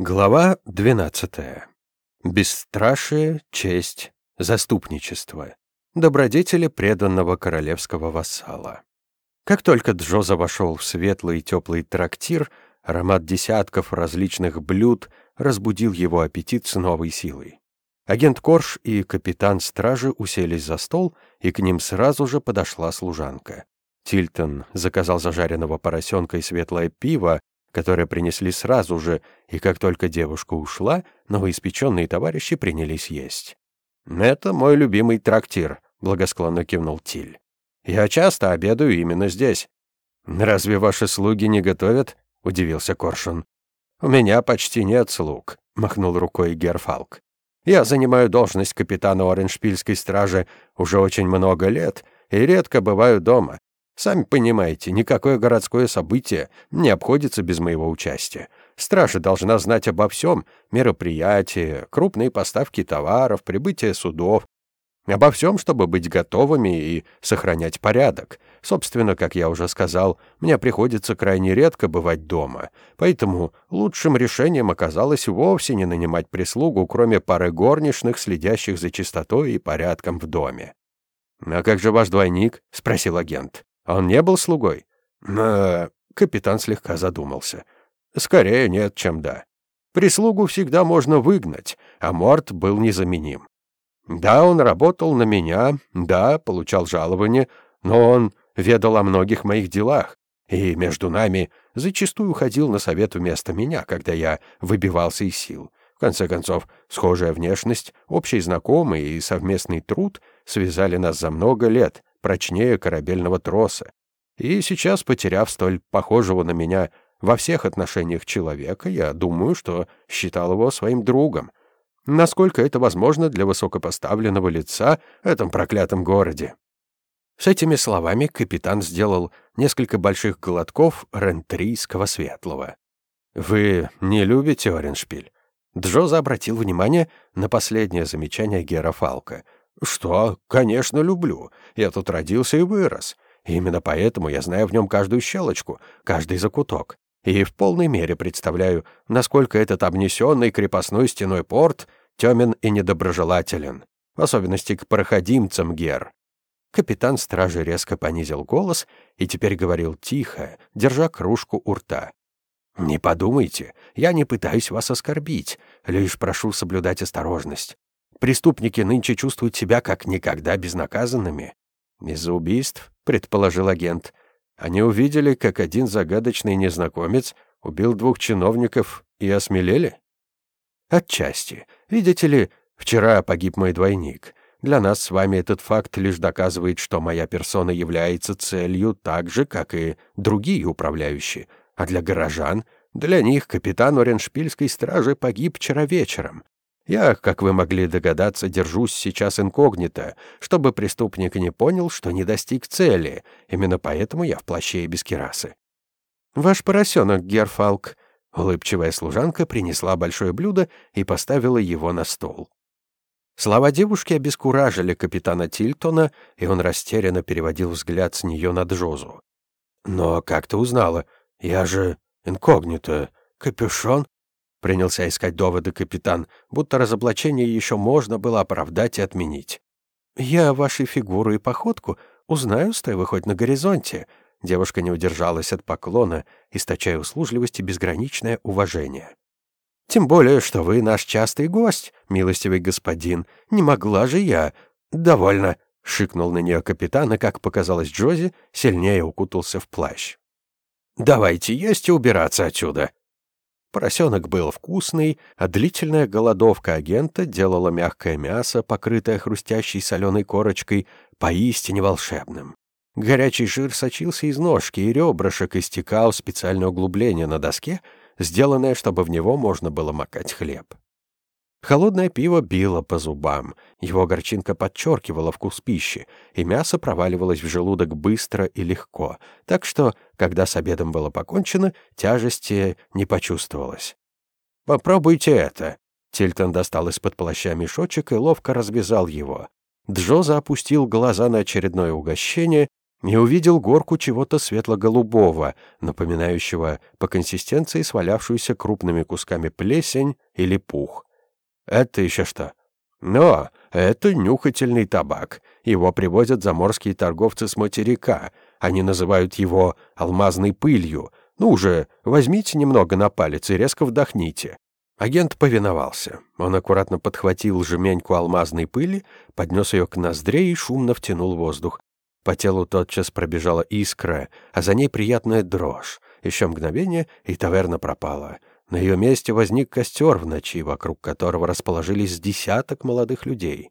Глава 12. Бесстрашие, честь, заступничество. Добродетели преданного королевского вассала. Как только Джоза вошел в светлый и теплый трактир, аромат десятков различных блюд разбудил его аппетит с новой силой. Агент Корж и капитан стражи уселись за стол, и к ним сразу же подошла служанка. Тильтон заказал зажаренного поросенка и светлое пиво, которое принесли сразу же, и как только девушка ушла, новоиспеченные товарищи принялись есть. «Это мой любимый трактир», — благосклонно кивнул Тиль. «Я часто обедаю именно здесь». «Разве ваши слуги не готовят?» — удивился Коршун. «У меня почти нет слуг», — махнул рукой Герфалк. «Я занимаю должность капитана Ореншпильской стражи уже очень много лет и редко бываю дома. Сами понимаете, никакое городское событие не обходится без моего участия. Стража должна знать обо всем — мероприятия, крупные поставки товаров, прибытие судов. Обо всем, чтобы быть готовыми и сохранять порядок. Собственно, как я уже сказал, мне приходится крайне редко бывать дома, поэтому лучшим решением оказалось вовсе не нанимать прислугу, кроме пары горничных, следящих за чистотой и порядком в доме. «А как же ваш двойник?» — спросил агент. Он не был слугой? Э, капитан слегка задумался. Скорее нет, чем да. Прислугу всегда можно выгнать, а Морт был незаменим. Да, он работал на меня, да, получал жалование, но он ведал о многих моих делах, и между нами зачастую ходил на совет вместо меня, когда я выбивался из сил. В конце концов, схожая внешность, общий знакомый и совместный труд связали нас за много лет, прочнее корабельного троса. И сейчас, потеряв столь похожего на меня во всех отношениях человека, я думаю, что считал его своим другом. Насколько это возможно для высокопоставленного лица в этом проклятом городе? С этими словами капитан сделал несколько больших глотков рентрийского светлого. «Вы не любите Ореншпиль?» Джоза обратил внимание на последнее замечание Гера Фалка — «Что? Конечно, люблю. Я тут родился и вырос. Именно поэтому я знаю в нем каждую щелочку, каждый закуток. И в полной мере представляю, насколько этот обнесенный крепостной стеной порт темен и недоброжелателен. В особенности к проходимцам Гер. Капитан стражи резко понизил голос и теперь говорил тихо, держа кружку у рта. «Не подумайте, я не пытаюсь вас оскорбить, лишь прошу соблюдать осторожность. Преступники нынче чувствуют себя как никогда безнаказанными. Из-за убийств, предположил агент. Они увидели, как один загадочный незнакомец убил двух чиновников и осмелели? Отчасти. Видите ли, вчера погиб мой двойник. Для нас с вами этот факт лишь доказывает, что моя персона является целью так же, как и другие управляющие. А для горожан, для них капитан Ореншпильской стражи погиб вчера вечером. Я, как вы могли догадаться, держусь сейчас инкогнито, чтобы преступник не понял, что не достиг цели. Именно поэтому я в плаще и без кирасы. Ваш поросенок, Герфалк. Улыбчивая служанка принесла большое блюдо и поставила его на стол. Слова девушки обескуражили капитана Тильтона, и он растерянно переводил взгляд с нее на Джозу. «Но как ты узнала? Я же инкогнито. Капюшон? Принялся искать доводы капитан, будто разоблачение еще можно было оправдать и отменить. «Я ваши фигуру и походку узнаю, стоя вы хоть на горизонте». Девушка не удержалась от поклона, источая услужливость и безграничное уважение. «Тем более, что вы наш частый гость, милостивый господин. Не могла же я...» «Довольно», — шикнул на нее капитан, и, как показалось Джози, сильнее укутался в плащ. «Давайте есть и убираться отсюда», Поросенок был вкусный, а длительная голодовка агента делала мягкое мясо, покрытое хрустящей соленой корочкой, поистине волшебным. Горячий жир сочился из ножки и ребрышек и стекал в специальное углубление на доске, сделанное, чтобы в него можно было макать хлеб. Холодное пиво било по зубам, его горчинка подчеркивала вкус пищи, и мясо проваливалось в желудок быстро и легко, так что, когда с обедом было покончено, тяжести не почувствовалось. «Попробуйте это!» Тильтон достал из-под плаща мешочек и ловко развязал его. Джоза опустил глаза на очередное угощение и увидел горку чего-то светло-голубого, напоминающего по консистенции свалявшуюся крупными кусками плесень или пух. «Это еще что?» «Но это нюхательный табак. Его привозят заморские торговцы с материка. Они называют его алмазной пылью. Ну уже, возьмите немного на палец и резко вдохните». Агент повиновался. Он аккуратно подхватил жменьку алмазной пыли, поднес ее к ноздре и шумно втянул воздух. По телу тотчас пробежала искра, а за ней приятная дрожь. Еще мгновение, и таверна пропала. На ее месте возник костер в ночи, вокруг которого расположились десяток молодых людей.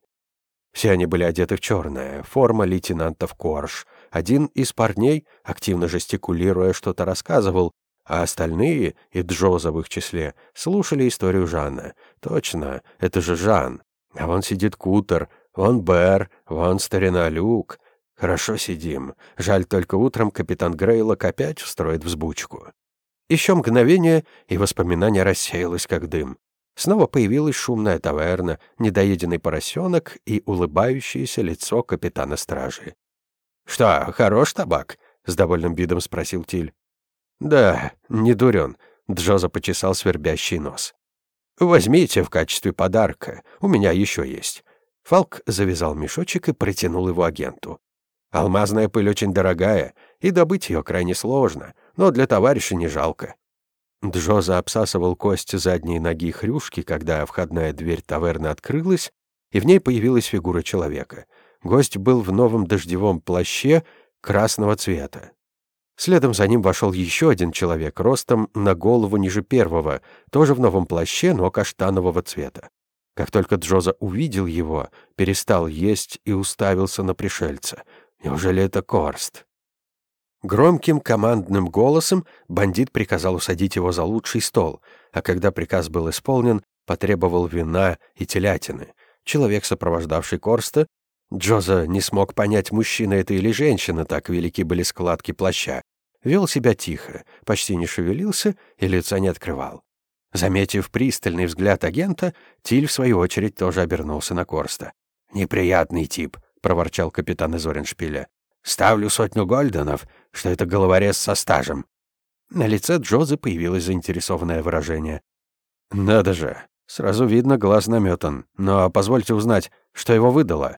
Все они были одеты в черное, форма лейтенантов Корж. Один из парней, активно жестикулируя, что-то рассказывал, а остальные, и Джоза в их числе, слушали историю Жанна. Точно, это же Жан. А вон сидит Кутер, вон Бэр, вон старина Люк. Хорошо сидим. Жаль, только утром капитан Грейлок опять встроит взбучку. Еще мгновение, и воспоминание рассеялось, как дым. Снова появилась шумная таверна, недоеденный поросенок и улыбающееся лицо капитана стражи. «Что, хорош табак?» — с довольным видом спросил Тиль. «Да, не дурен», — Джоза почесал свербящий нос. «Возьмите в качестве подарка, у меня еще есть». Фалк завязал мешочек и протянул его агенту. «Алмазная пыль очень дорогая, и добыть ее крайне сложно, но для товарища не жалко». Джоза обсасывал кость задней ноги хрюшки, когда входная дверь таверны открылась, и в ней появилась фигура человека. Гость был в новом дождевом плаще красного цвета. Следом за ним вошел еще один человек, ростом на голову ниже первого, тоже в новом плаще, но каштанового цвета. Как только Джоза увидел его, перестал есть и уставился на пришельца. Неужели это Корст? Громким командным голосом бандит приказал усадить его за лучший стол, а когда приказ был исполнен, потребовал вина и телятины. Человек, сопровождавший Корста, Джоза не смог понять, мужчина это или женщина, так велики были складки плаща. Вел себя тихо, почти не шевелился и лица не открывал. Заметив пристальный взгляд агента, Тиль, в свою очередь, тоже обернулся на Корста. «Неприятный тип», — проворчал капитан из Ореншпиля. «Ставлю сотню гольденов, что это головорез со стажем». На лице Джозы появилось заинтересованное выражение. «Надо же, сразу видно, глаз наметан. Но позвольте узнать, что его выдало?»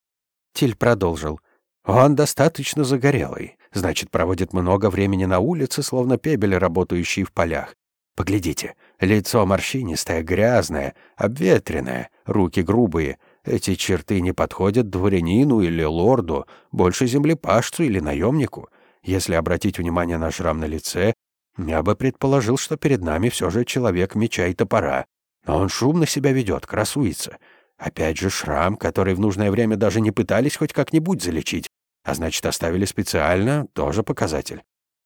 Тиль продолжил. «Он достаточно загорелый. Значит, проводит много времени на улице, словно пебель, работающий в полях. Поглядите, лицо морщинистое, грязное, обветренное, руки грубые. Эти черты не подходят дворянину или лорду, больше землепашцу или наемнику. Если обратить внимание на шрам на лице, я бы предположил, что перед нами все же человек меча и топора. Но он шумно себя ведет, красуется. Опять же шрам, который в нужное время даже не пытались хоть как-нибудь залечить. А значит, оставили специально, тоже показатель.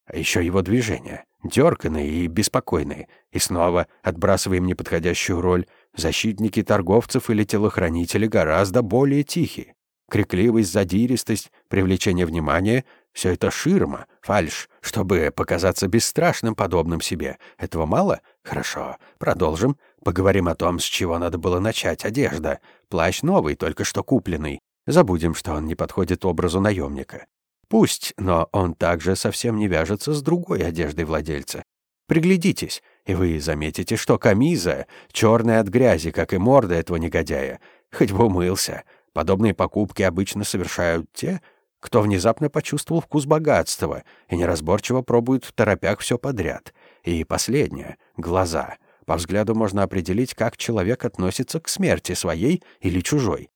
А еще его движения, дерганные и беспокойные. И снова отбрасываем неподходящую роль. Защитники торговцев или телохранители гораздо более тихие. Крикливость, задиристость, привлечение внимания — все это ширма, фальш, чтобы показаться бесстрашным, подобным себе. Этого мало? Хорошо, продолжим. Поговорим о том, с чего надо было начать. Одежда. Плащ новый, только что купленный. Забудем, что он не подходит образу наемника. Пусть, но он также совсем не вяжется с другой одеждой владельца. Приглядитесь, и вы заметите, что камиза черная от грязи, как и морда этого негодяя. Хоть бы умылся. Подобные покупки обычно совершают те, кто внезапно почувствовал вкус богатства и неразборчиво пробует в торопях все подряд. И последнее — глаза. По взгляду можно определить, как человек относится к смерти своей или чужой.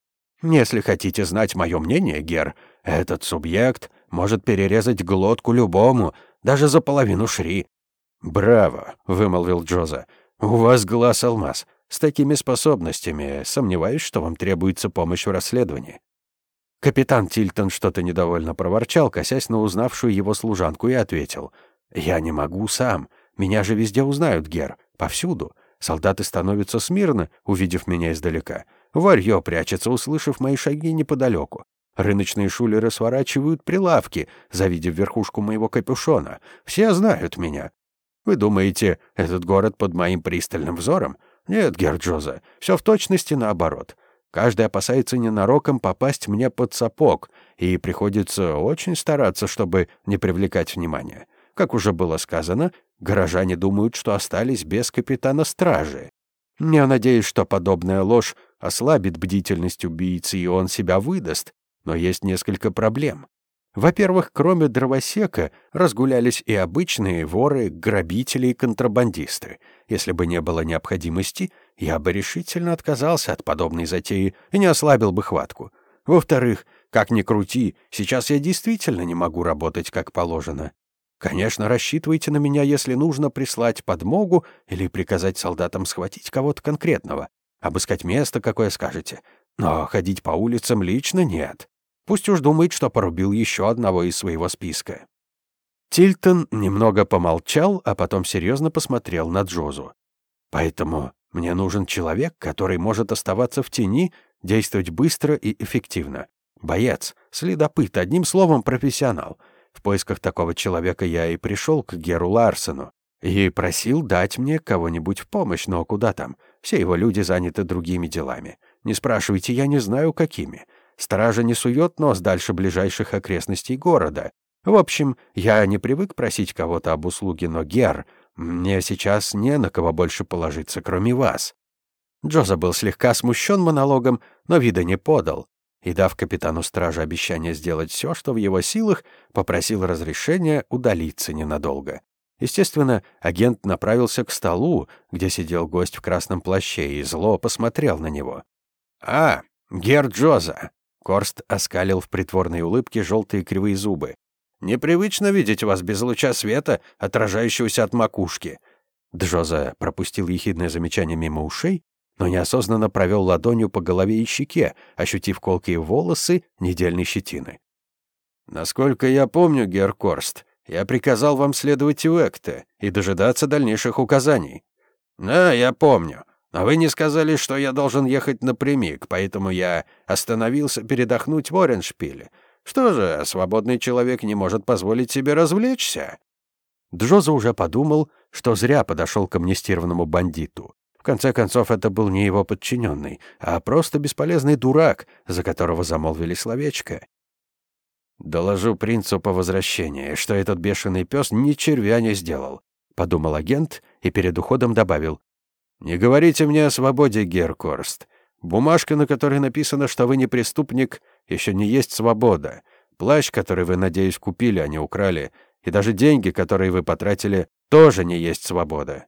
Если хотите знать мое мнение, Гер, этот субъект может перерезать глотку любому, даже за половину шри». «Браво!» — вымолвил Джоза. «У вас глаз алмаз. С такими способностями сомневаюсь, что вам требуется помощь в расследовании». Капитан Тильтон что-то недовольно проворчал, косясь на узнавшую его служанку, и ответил. «Я не могу сам. Меня же везде узнают, Гер. Повсюду. Солдаты становятся смирно, увидев меня издалека. Варьё прячется, услышав мои шаги неподалеку. Рыночные шулеры сворачивают прилавки, завидев верхушку моего капюшона. Все знают меня. Вы думаете, этот город под моим пристальным взором? Нет, Герджоза, все в точности наоборот. Каждый опасается ненароком попасть мне под сапог, и приходится очень стараться, чтобы не привлекать внимания. Как уже было сказано, горожане думают, что остались без капитана стражи. Я надеюсь, что подобная ложь ослабит бдительность убийцы, и он себя выдаст, но есть несколько проблем. Во-первых, кроме дровосека, разгулялись и обычные воры, грабители и контрабандисты. Если бы не было необходимости, я бы решительно отказался от подобной затеи и не ослабил бы хватку. Во-вторых, как ни крути, сейчас я действительно не могу работать как положено. Конечно, рассчитывайте на меня, если нужно прислать подмогу или приказать солдатам схватить кого-то конкретного, обыскать место, какое скажете. Но ходить по улицам лично нет. Пусть уж думает, что порубил еще одного из своего списка. Тильтон немного помолчал, а потом серьезно посмотрел на Джозу. «Поэтому мне нужен человек, который может оставаться в тени, действовать быстро и эффективно. Боец, следопыт, одним словом, профессионал. В поисках такого человека я и пришел к Геру Ларсену и просил дать мне кого-нибудь в помощь, но куда там? Все его люди заняты другими делами. Не спрашивайте, я не знаю, какими. Стража не сует нос дальше ближайших окрестностей города. В общем, я не привык просить кого-то об услуге, но, Гер, мне сейчас не на кого больше положиться, кроме вас». Джоза был слегка смущен монологом, но вида не подал, и, дав капитану стражи обещание сделать все, что в его силах, попросил разрешения удалиться ненадолго. Естественно, агент направился к столу, где сидел гость в красном плаще, и зло посмотрел на него. «А, Гер Джоза, Корст оскалил в притворной улыбке желтые кривые зубы. «Непривычно видеть вас без луча света, отражающегося от макушки». Джоза пропустил ехидное замечание мимо ушей, но неосознанно провел ладонью по голове и щеке, ощутив колкие волосы недельной щетины. «Насколько я помню, Геркорст, я приказал вам следовать Уэкте и дожидаться дальнейших указаний». «Да, я помню. А вы не сказали, что я должен ехать напрямик, поэтому я остановился передохнуть в Ореншпиле. Что же, свободный человек не может позволить себе развлечься?» Джоза уже подумал, что зря подошел к амнистированному бандиту. В конце концов, это был не его подчиненный, а просто бесполезный дурак, за которого замолвили словечко. «Доложу принцу по возвращении, что этот бешеный пес ни червя не сделал», — подумал агент и перед уходом добавил. «Не говорите мне о свободе, Геркорст. Бумажка, на которой написано, что вы не преступник, еще не есть свобода. Плащ, который вы, надеюсь, купили, а не украли, и даже деньги, которые вы потратили, тоже не есть свобода».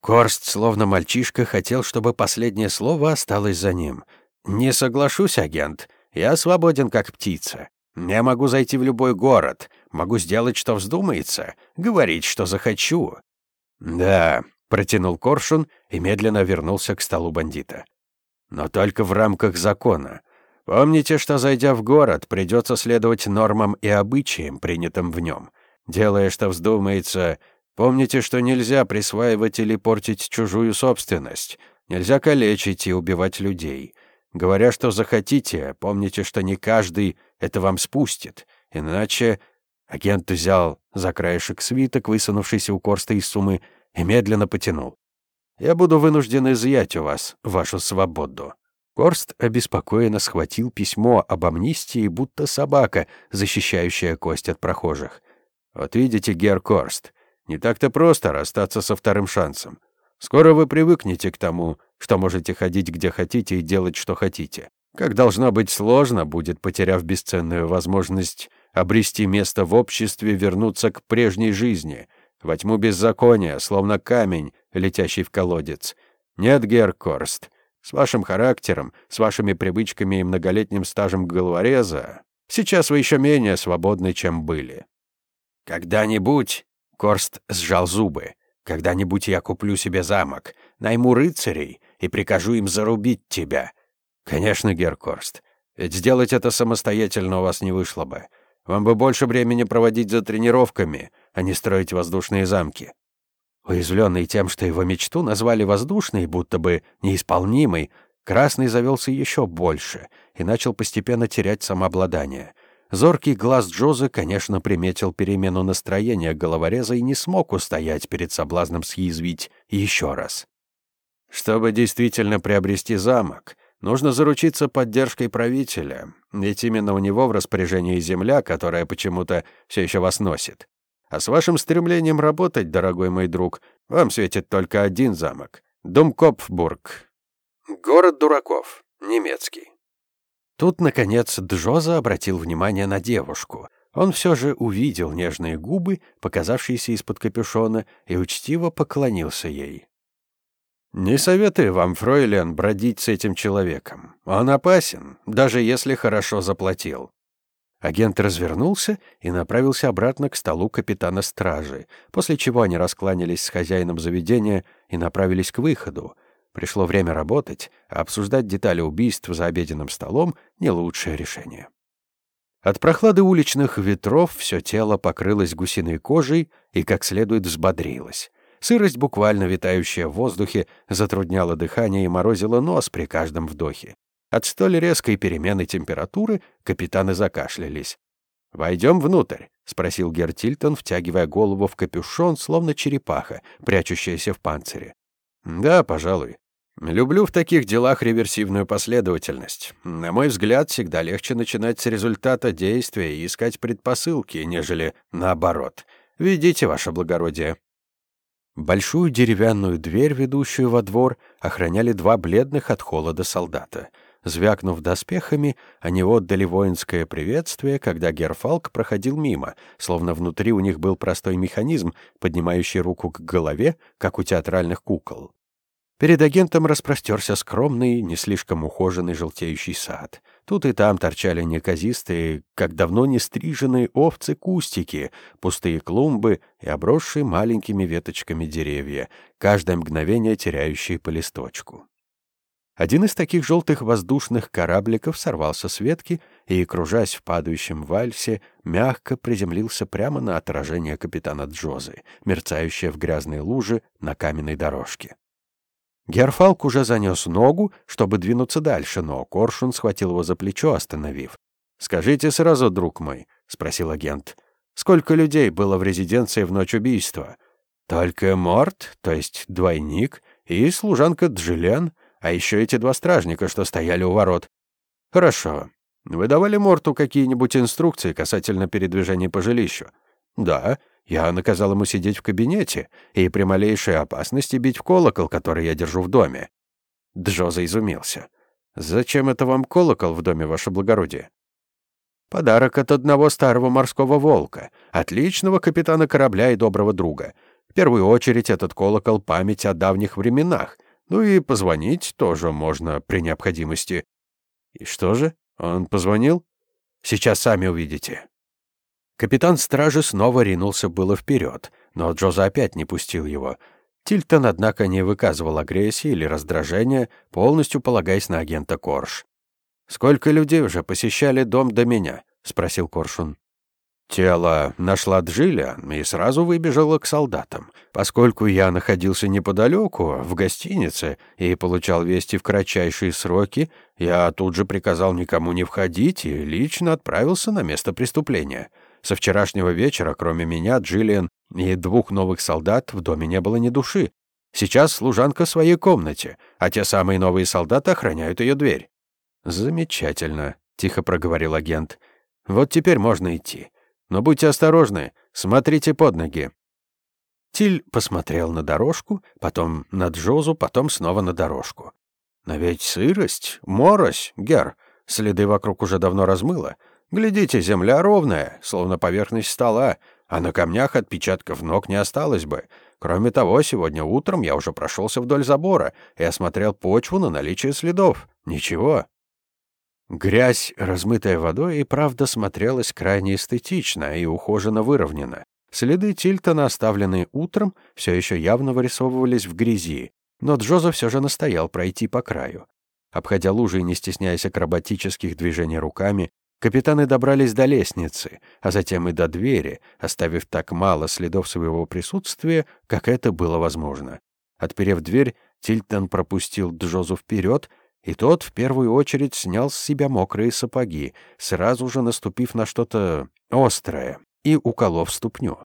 Корст, словно мальчишка, хотел, чтобы последнее слово осталось за ним. «Не соглашусь, агент. Я свободен, как птица. Я могу зайти в любой город, могу сделать, что вздумается, говорить, что захочу». «Да, Протянул коршун и медленно вернулся к столу бандита. Но только в рамках закона. Помните, что, зайдя в город, придется следовать нормам и обычаям, принятым в нем. Делая, что вздумается, помните, что нельзя присваивать или портить чужую собственность, нельзя калечить и убивать людей. Говоря, что захотите, помните, что не каждый это вам спустит, иначе... Агент взял за краешек свиток, высунувшийся у Корста из суммы, и медленно потянул. «Я буду вынужден изъять у вас вашу свободу». Корст обеспокоенно схватил письмо об амнистии, будто собака, защищающая кость от прохожих. «Вот видите, Гер Корст, не так-то просто расстаться со вторым шансом. Скоро вы привыкнете к тому, что можете ходить где хотите и делать, что хотите. Как должно быть сложно будет, потеряв бесценную возможность обрести место в обществе, вернуться к прежней жизни — во тьму беззакония, словно камень, летящий в колодец. Нет, Геркорст, с вашим характером, с вашими привычками и многолетним стажем головореза, сейчас вы еще менее свободны, чем были. Когда-нибудь, Корст сжал зубы, когда-нибудь я куплю себе замок, найму рыцарей и прикажу им зарубить тебя. Конечно, Геркорст, ведь сделать это самостоятельно у вас не вышло бы. Вам бы больше времени проводить за тренировками, а не строить воздушные замки». Уязвленный тем, что его мечту назвали воздушной, будто бы неисполнимой, Красный завелся еще больше и начал постепенно терять самообладание. Зоркий глаз Джозы, конечно, приметил перемену настроения головореза и не смог устоять перед соблазном съязвить еще раз. «Чтобы действительно приобрести замок, Нужно заручиться поддержкой правителя, ведь именно у него в распоряжении земля, которая почему-то все еще вас носит. А с вашим стремлением работать, дорогой мой друг, вам светит только один замок — Думкопфбург. Город дураков, немецкий. Тут, наконец, Джоза обратил внимание на девушку. Он все же увидел нежные губы, показавшиеся из-под капюшона, и учтиво поклонился ей. «Не советую вам, фройлен, бродить с этим человеком. Он опасен, даже если хорошо заплатил». Агент развернулся и направился обратно к столу капитана стражи, после чего они раскланялись с хозяином заведения и направились к выходу. Пришло время работать, а обсуждать детали убийств за обеденным столом — не лучшее решение. От прохлады уличных ветров все тело покрылось гусиной кожей и как следует взбодрилось. Сырость, буквально витающая в воздухе, затрудняла дыхание и морозила нос при каждом вдохе. От столь резкой перемены температуры капитаны закашлялись. «Войдем внутрь», — спросил Гертильтон, втягивая голову в капюшон, словно черепаха, прячущаяся в панцире. «Да, пожалуй. Люблю в таких делах реверсивную последовательность. На мой взгляд, всегда легче начинать с результата действия и искать предпосылки, нежели наоборот. Ведите, ваше благородие». Большую деревянную дверь, ведущую во двор, охраняли два бледных от холода солдата. Звякнув доспехами, они отдали воинское приветствие, когда Герфалк проходил мимо, словно внутри у них был простой механизм, поднимающий руку к голове, как у театральных кукол. Перед агентом распростерся скромный, не слишком ухоженный желтеющий сад. Тут и там торчали неказистые, как давно не стриженные овцы-кустики, пустые клумбы и обросшие маленькими веточками деревья, каждое мгновение теряющие по листочку. Один из таких желтых воздушных корабликов сорвался с ветки и, кружась в падающем вальсе, мягко приземлился прямо на отражение капитана Джозы, мерцающее в грязной луже на каменной дорожке. Герфалк уже занес ногу, чтобы двинуться дальше, но Коршун схватил его за плечо, остановив. «Скажите сразу, друг мой», — спросил агент, — «сколько людей было в резиденции в ночь убийства?» «Только Морт, то есть двойник, и служанка Джилен, а еще эти два стражника, что стояли у ворот». «Хорошо. Вы давали Морту какие-нибудь инструкции касательно передвижения по жилищу?» «Да. Я наказал ему сидеть в кабинете и при малейшей опасности бить в колокол, который я держу в доме. Джоза изумился. «Зачем это вам колокол в доме, ваше благородие?» «Подарок от одного старого морского волка, отличного капитана корабля и доброго друга. В первую очередь этот колокол — память о давних временах. Ну и позвонить тоже можно при необходимости». «И что же? Он позвонил?» «Сейчас сами увидите». Капитан стражи снова ринулся было вперед, но Джоза опять не пустил его. Тильтон, однако, не выказывал агрессии или раздражения, полностью полагаясь на агента Корж. «Сколько людей уже посещали дом до меня?» — спросил Коршун. Тело нашла Джиллиан и сразу выбежала к солдатам. Поскольку я находился неподалеку, в гостинице, и получал вести в кратчайшие сроки, я тут же приказал никому не входить и лично отправился на место преступления. Со вчерашнего вечера, кроме меня, Джиллиан и двух новых солдат, в доме не было ни души. Сейчас служанка в своей комнате, а те самые новые солдаты охраняют ее дверь. «Замечательно», — тихо проговорил агент. «Вот теперь можно идти. Но будьте осторожны, смотрите под ноги». Тиль посмотрел на дорожку, потом на Джозу, потом снова на дорожку. «Но ведь сырость, морось, Гер, следы вокруг уже давно размыло. Глядите, земля ровная, словно поверхность стола, а на камнях отпечатков ног не осталось бы. Кроме того, сегодня утром я уже прошелся вдоль забора и осмотрел почву на наличие следов. Ничего. Грязь, размытая водой, и правда смотрелась крайне эстетично и ухоженно выровнена. Следы Тильтона, оставленные утром, все еще явно вырисовывались в грязи, но Джоза все же настоял пройти по краю. Обходя лужи и не стесняясь акробатических движений руками, Капитаны добрались до лестницы, а затем и до двери, оставив так мало следов своего присутствия, как это было возможно. Отперев дверь, Тильтон пропустил Джозу вперед, и тот в первую очередь снял с себя мокрые сапоги, сразу же наступив на что-то острое и уколов ступню.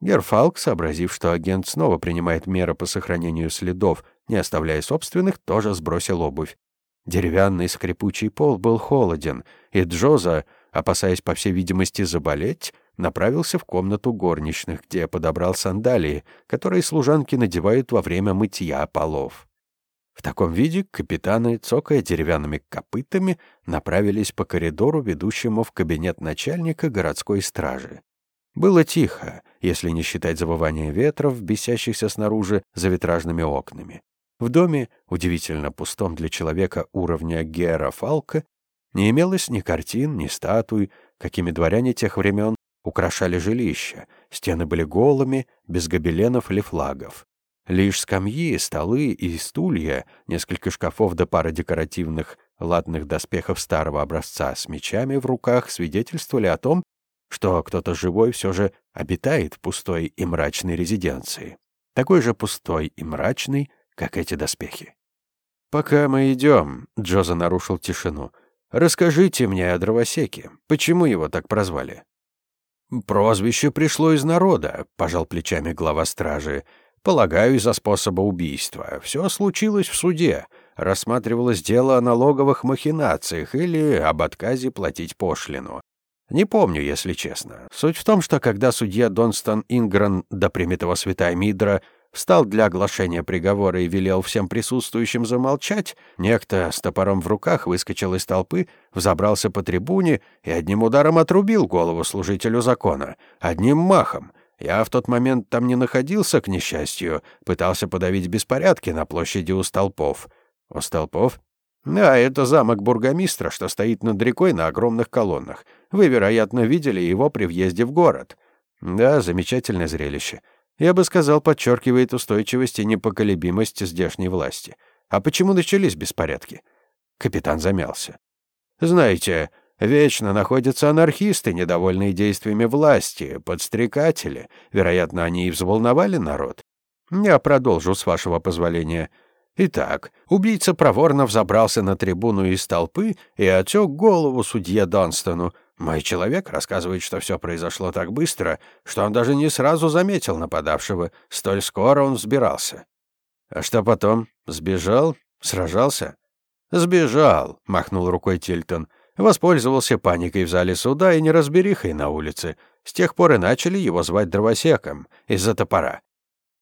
Герфалк, сообразив, что агент снова принимает меры по сохранению следов, не оставляя собственных, тоже сбросил обувь. Деревянный скрипучий пол был холоден, и Джоза, опасаясь, по всей видимости, заболеть, направился в комнату горничных, где подобрал сандалии, которые служанки надевают во время мытья полов. В таком виде капитаны, цокая деревянными копытами, направились по коридору, ведущему в кабинет начальника городской стражи. Было тихо, если не считать завывания ветров, бесящихся снаружи за витражными окнами. В доме, удивительно пустом для человека уровня Гера Фалка, не имелось ни картин, ни статуй, какими дворяне тех времен украшали жилища. Стены были голыми, без гобеленов или флагов. Лишь скамьи, столы и стулья, несколько шкафов до да пара декоративных латных доспехов старого образца с мечами в руках свидетельствовали о том, что кто-то живой все же обитает в пустой и мрачной резиденции. Такой же пустой и мрачный, как эти доспехи. «Пока мы идем», — Джоза нарушил тишину, — «расскажите мне о дровосеке. Почему его так прозвали?» «Прозвище пришло из народа», — пожал плечами глава стражи. «Полагаю, из-за способа убийства. Все случилось в суде. Рассматривалось дело о налоговых махинациях или об отказе платить пошлину. Не помню, если честно. Суть в том, что когда судья Донстон Ингран, да примет его святая Мидра, встал для оглашения приговора и велел всем присутствующим замолчать, некто с топором в руках выскочил из толпы, взобрался по трибуне и одним ударом отрубил голову служителю закона. Одним махом. Я в тот момент там не находился, к несчастью, пытался подавить беспорядки на площади у столпов. У столпов? Да, это замок бургомистра, что стоит над рекой на огромных колоннах. Вы, вероятно, видели его при въезде в город. Да, замечательное зрелище. Я бы сказал, подчеркивает устойчивость и непоколебимость здешней власти. А почему начались беспорядки? Капитан замялся. Знаете, вечно находятся анархисты, недовольные действиями власти, подстрекатели. Вероятно, они и взволновали народ. Я продолжу, с вашего позволения. Итак, убийца проворно взобрался на трибуну из толпы и отек голову судье Донстону. Мой человек рассказывает, что все произошло так быстро, что он даже не сразу заметил нападавшего. Столь скоро он взбирался. А что потом? Сбежал? Сражался? Сбежал, махнул рукой Тильтон. Воспользовался паникой в зале суда и неразберихой на улице. С тех пор и начали его звать дровосеком из-за топора.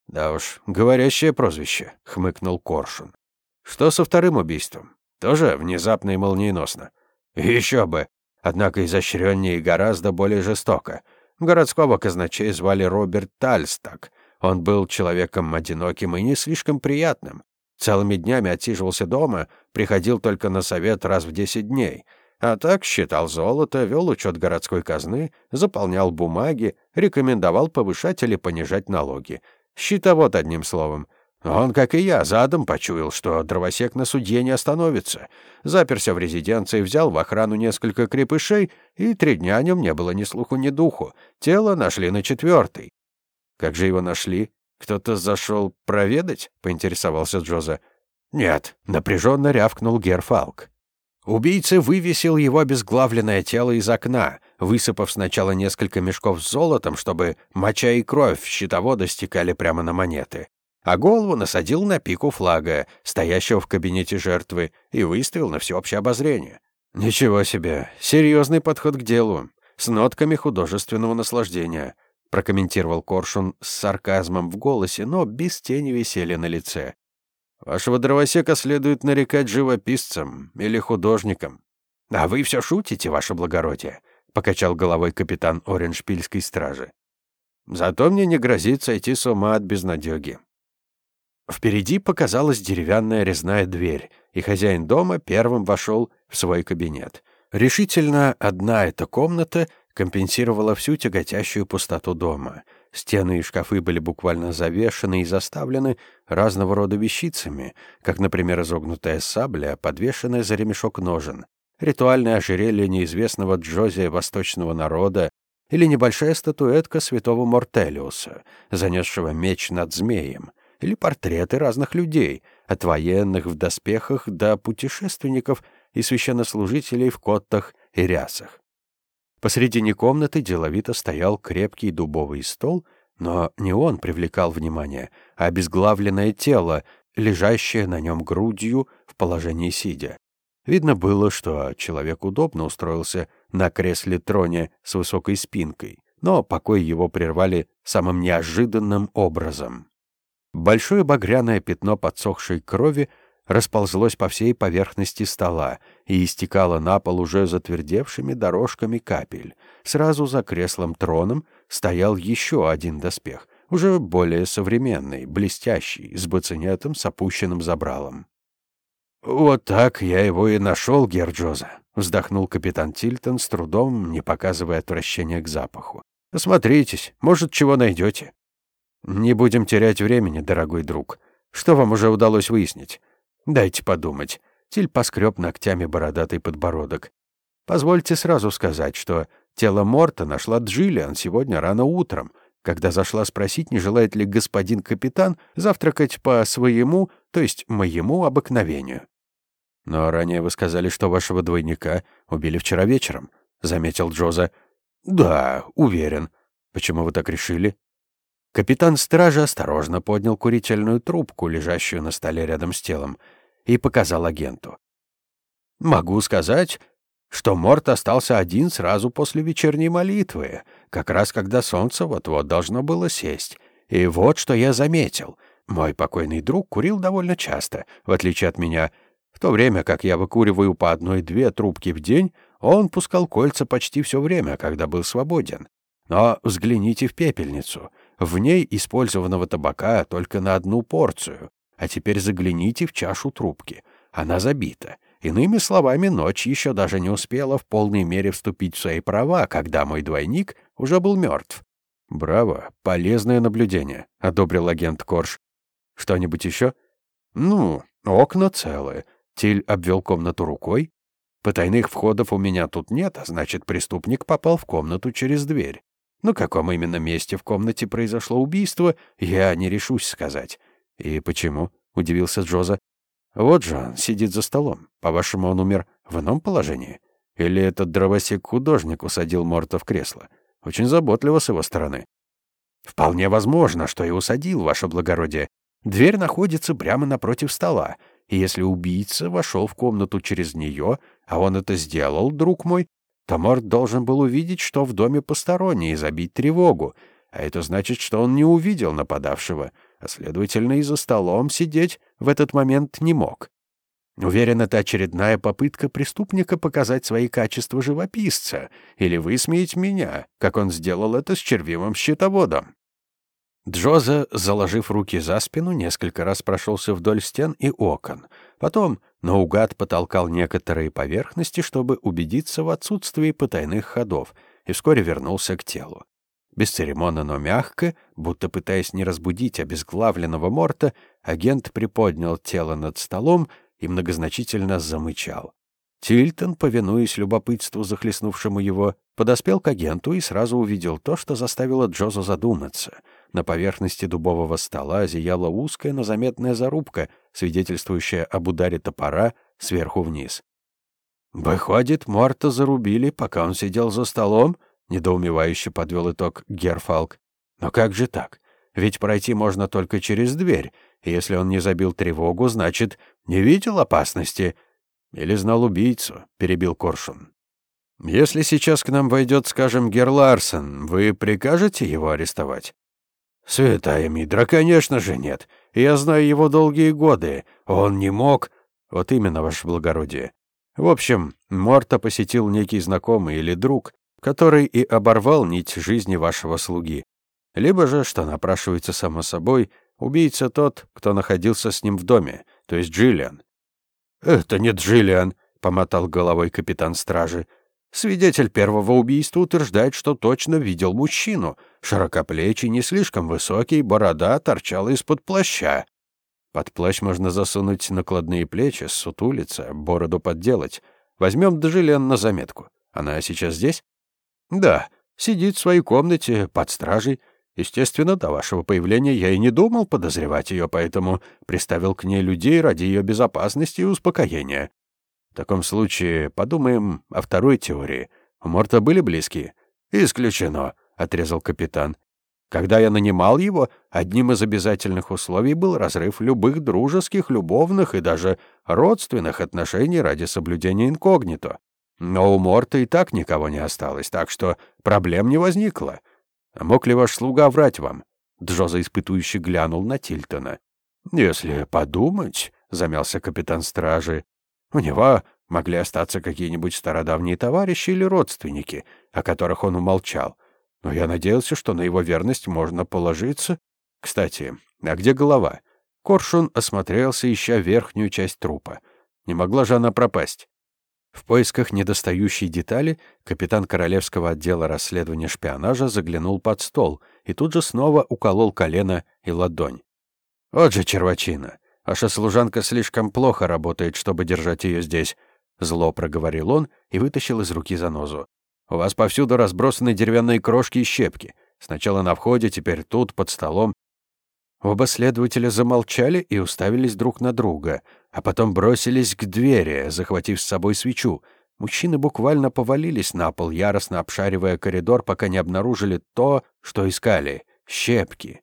«Да уж, говорящее прозвище», — хмыкнул Коршун. «Что со вторым убийством? Тоже внезапно и молниеносно?» «Еще бы! Однако изощреннее и гораздо более жестоко. Городского казначея звали Роберт Тальстак. Он был человеком одиноким и не слишком приятным. Целыми днями отсиживался дома, приходил только на совет раз в десять дней. А так считал золото, вел учет городской казны, заполнял бумаги, рекомендовал повышать или понижать налоги. Щитовод, одним словом. Он, как и я, задом почуял, что дровосек на судье не остановится. Заперся в резиденции, взял в охрану несколько крепышей, и три дня о нем не было ни слуху, ни духу. Тело нашли на четвертый. Как же его нашли? Кто-то зашел проведать? Поинтересовался Джоза. Нет, напряженно рявкнул Герфалк. Убийца вывесил его обезглавленное тело из окна, высыпав сначала несколько мешков с золотом, чтобы моча и кровь щитовода стекали прямо на монеты, а голову насадил на пику флага, стоящего в кабинете жертвы, и выставил на всеобщее обозрение. «Ничего себе! Серьезный подход к делу, с нотками художественного наслаждения», прокомментировал Коршун с сарказмом в голосе, но без тени веселья на лице. Вашего дровосека следует нарекать живописцем или художником. А вы все шутите, ваше благородие, покачал головой капитан Ореншпильской стражи. Зато мне не грозит сойти с ума от безнадёги. Впереди показалась деревянная резная дверь, и хозяин дома первым вошел в свой кабинет. Решительно одна эта комната компенсировала всю тяготящую пустоту дома — Стены и шкафы были буквально завешены и заставлены разного рода вещицами, как, например, изогнутая сабля, подвешенная за ремешок ножен, ритуальное ожерелье неизвестного Джозия восточного народа или небольшая статуэтка святого Мортелиуса, занесшего меч над змеем, или портреты разных людей, от военных в доспехах до путешественников и священнослужителей в коттах и рясах. Посредине комнаты деловито стоял крепкий дубовый стол, но не он привлекал внимание, а обезглавленное тело, лежащее на нем грудью в положении сидя. Видно было, что человек удобно устроился на кресле-троне с высокой спинкой, но покой его прервали самым неожиданным образом. Большое багряное пятно подсохшей крови расползлось по всей поверхности стола и истекало на пол уже затвердевшими дорожками капель. Сразу за креслом-троном стоял еще один доспех, уже более современный, блестящий, с бацинетом с опущенным забралом. «Вот так я его и нашел, Герджоза», — вздохнул капитан Тильтон с трудом, не показывая отвращения к запаху. «Осмотритесь, может, чего найдете». «Не будем терять времени, дорогой друг. Что вам уже удалось выяснить?» «Дайте подумать». Тиль поскреб ногтями бородатый подбородок. «Позвольте сразу сказать, что тело Морта нашла Джиллиан сегодня рано утром, когда зашла спросить, не желает ли господин капитан завтракать по своему, то есть моему обыкновению. «Но ранее вы сказали, что вашего двойника убили вчера вечером», — заметил Джоза. «Да, уверен. Почему вы так решили?» Капитан стражи осторожно поднял курительную трубку, лежащую на столе рядом с телом, и показал агенту. «Могу сказать, что Морт остался один сразу после вечерней молитвы, как раз когда солнце вот-вот должно было сесть. И вот что я заметил. Мой покойный друг курил довольно часто, в отличие от меня — в то время как я выкуриваю по одной-две трубки в день, он пускал кольца почти все время, когда был свободен. Но взгляните в пепельницу. В ней использованного табака только на одну порцию. А теперь загляните в чашу трубки. Она забита. Иными словами, ночь еще даже не успела в полной мере вступить в свои права, когда мой двойник уже был мертв. «Браво, полезное наблюдение», — одобрил агент Корж. «Что-нибудь еще?» «Ну, окна целые, Тиль обвел комнату рукой. Потайных входов у меня тут нет, а значит, преступник попал в комнату через дверь. На каком именно месте в комнате произошло убийство, я не решусь сказать. И почему? — удивился Джоза. Вот же он сидит за столом. По-вашему, он умер в ином положении? Или этот дровосек-художник усадил Морта в кресло? Очень заботливо с его стороны. Вполне возможно, что и усадил, ваше благородие. Дверь находится прямо напротив стола и если убийца вошел в комнату через нее, а он это сделал, друг мой, то Морд должен был увидеть, что в доме посторонний, и забить тревогу, а это значит, что он не увидел нападавшего, а, следовательно, и за столом сидеть в этот момент не мог. Уверен, это очередная попытка преступника показать свои качества живописца или высмеять меня, как он сделал это с червивым счетоводом. Джоза, заложив руки за спину, несколько раз прошелся вдоль стен и окон. Потом наугад потолкал некоторые поверхности, чтобы убедиться в отсутствии потайных ходов, и вскоре вернулся к телу. Бесцеремонно, но мягко, будто пытаясь не разбудить обезглавленного Морта, агент приподнял тело над столом и многозначительно замычал. Тильтон, повинуясь любопытству, захлестнувшему его, подоспел к агенту и сразу увидел то, что заставило Джоза задуматься — на поверхности дубового стола зияла узкая, но заметная зарубка, свидетельствующая об ударе топора сверху вниз. «Выходит, Морта зарубили, пока он сидел за столом?» — недоумевающе подвел итог Герфалк. «Но как же так? Ведь пройти можно только через дверь, и если он не забил тревогу, значит, не видел опасности. Или знал убийцу», — перебил Коршун. «Если сейчас к нам войдет, скажем, Герларсон, вы прикажете его арестовать?» «Святая Мидра, конечно же нет. Я знаю его долгие годы. Он не мог...» «Вот именно, ваше благородие. В общем, Морта посетил некий знакомый или друг, который и оборвал нить жизни вашего слуги. Либо же, что напрашивается само собой, убийца тот, кто находился с ним в доме, то есть Джиллиан». «Это не Джиллиан», — помотал головой капитан стражи. Свидетель первого убийства утверждает, что точно видел мужчину. Широкоплечий, не слишком высокий, борода торчала из-под плаща. Под плащ можно засунуть накладные плечи, сутулиться, бороду подделать. Возьмем Джилиан на заметку. Она сейчас здесь? Да, сидит в своей комнате под стражей. Естественно, до вашего появления я и не думал подозревать ее, поэтому приставил к ней людей ради ее безопасности и успокоения. В таком случае подумаем о второй теории. У Морта были близкие? Исключено, отрезал капитан. Когда я нанимал его, одним из обязательных условий был разрыв любых дружеских, любовных и даже родственных отношений ради соблюдения инкогнито. Но у Морта и так никого не осталось, так что проблем не возникло. Мог ли ваш слуга врать вам? Джоза испытующе глянул на Тильтона. «Если подумать», — замялся капитан стражи, — «у него могли остаться какие-нибудь стародавние товарищи или родственники, о которых он умолчал. Но я надеялся, что на его верность можно положиться. Кстати, а где голова?» Коршун осмотрелся, ища верхнюю часть трупа. Не могла же она пропасть. В поисках недостающей детали капитан Королевского отдела расследования шпионажа заглянул под стол и тут же снова уколол колено и ладонь. «Вот же червачина! Ваша служанка слишком плохо работает, чтобы держать ее здесь», — зло проговорил он и вытащил из руки занозу. «У вас повсюду разбросаны деревянные крошки и щепки. Сначала на входе, теперь тут, под столом. Оба следователя замолчали и уставились друг на друга, а потом бросились к двери, захватив с собой свечу. Мужчины буквально повалились на пол, яростно обшаривая коридор, пока не обнаружили то, что искали — щепки.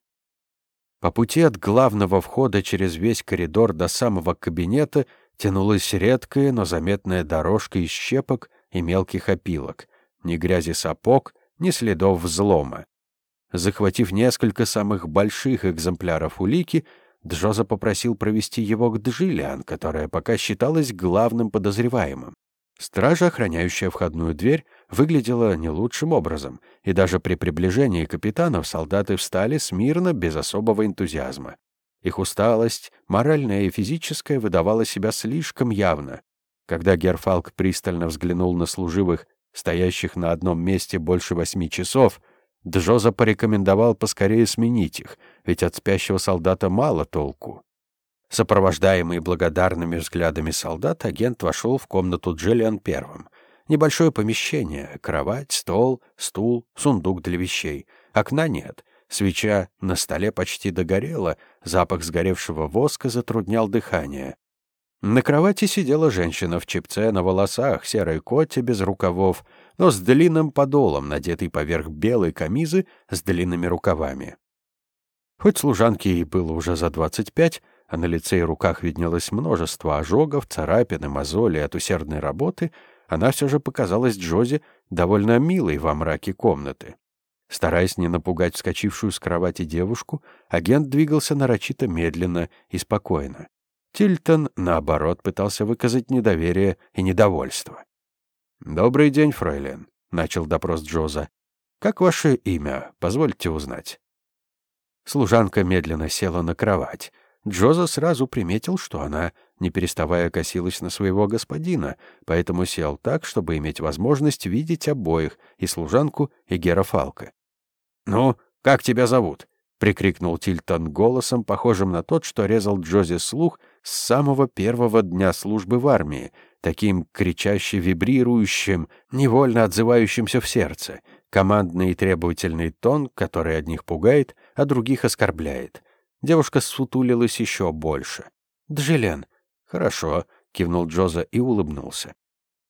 По пути от главного входа через весь коридор до самого кабинета тянулась редкая, но заметная дорожка из щепок и мелких опилок. Ни грязи сапог, ни следов взлома. Захватив несколько самых больших экземпляров улики, Джоза попросил провести его к Джилиан, которая пока считалась главным подозреваемым. Стража, охраняющая входную дверь, выглядела не лучшим образом, и даже при приближении капитанов солдаты встали смирно, без особого энтузиазма. Их усталость, моральная и физическая, выдавала себя слишком явно. Когда Герфалк пристально взглянул на служивых, стоящих на одном месте больше восьми часов, Джоза порекомендовал поскорее сменить их, ведь от спящего солдата мало толку. Сопровождаемый благодарными взглядами солдат, агент вошел в комнату Джиллиан первым. Небольшое помещение, кровать, стол, стул, сундук для вещей. Окна нет. Свеча на столе почти догорела, запах сгоревшего воска затруднял дыхание. На кровати сидела женщина в чепце на волосах, серой коте без рукавов, но с длинным подолом, надетый поверх белой камизы с длинными рукавами. Хоть служанке ей было уже за двадцать пять, а на лице и руках виднелось множество ожогов, царапин и мозолей от усердной работы, она все же показалась Джози довольно милой во мраке комнаты. Стараясь не напугать вскочившую с кровати девушку, агент двигался нарочито медленно и спокойно. Тильтон, наоборот, пытался выказать недоверие и недовольство. «Добрый день, фройлен», — начал допрос Джоза. «Как ваше имя? Позвольте узнать». Служанка медленно села на кровать. Джоза сразу приметил, что она, не переставая, косилась на своего господина, поэтому сел так, чтобы иметь возможность видеть обоих, и служанку, и Гера Фалка. «Ну, как тебя зовут?» — прикрикнул Тильтон голосом, похожим на тот, что резал Джози слух с самого первого дня службы в армии, таким кричаще вибрирующим, невольно отзывающимся в сердце, командный и требовательный тон, который одних пугает, а других оскорбляет. Девушка сутулилась еще больше. «Джиллиан». «Хорошо», — кивнул Джоза и улыбнулся.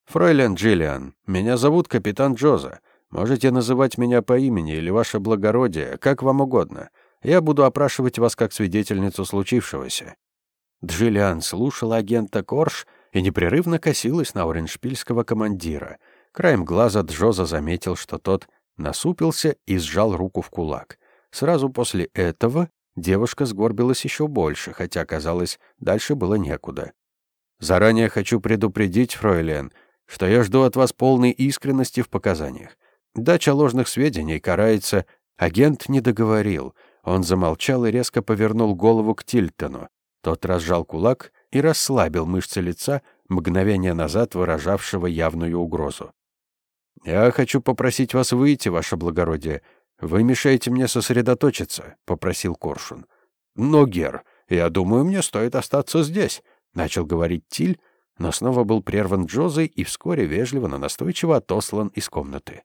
«Фройлен Джиллиан, меня зовут капитан Джоза. Можете называть меня по имени или ваше благородие, как вам угодно. Я буду опрашивать вас как свидетельницу случившегося». Джиллиан слушала агента Корш и непрерывно косилась на ореншпильского командира. Краем глаза Джоза заметил, что тот насупился и сжал руку в кулак. Сразу после этого девушка сгорбилась еще больше, хотя, казалось, дальше было некуда. «Заранее хочу предупредить, фройлен, что я жду от вас полной искренности в показаниях. Дача ложных сведений карается...» Агент не договорил. Он замолчал и резко повернул голову к Тильтону. Тот разжал кулак и расслабил мышцы лица, мгновение назад выражавшего явную угрозу. «Я хочу попросить вас выйти, ваше благородие. Вы мешаете мне сосредоточиться», — попросил Коршун. «Но, Гер, я думаю, мне стоит остаться здесь», — начал говорить Тиль, но снова был прерван Джозой и вскоре вежливо, но настойчиво отослан из комнаты.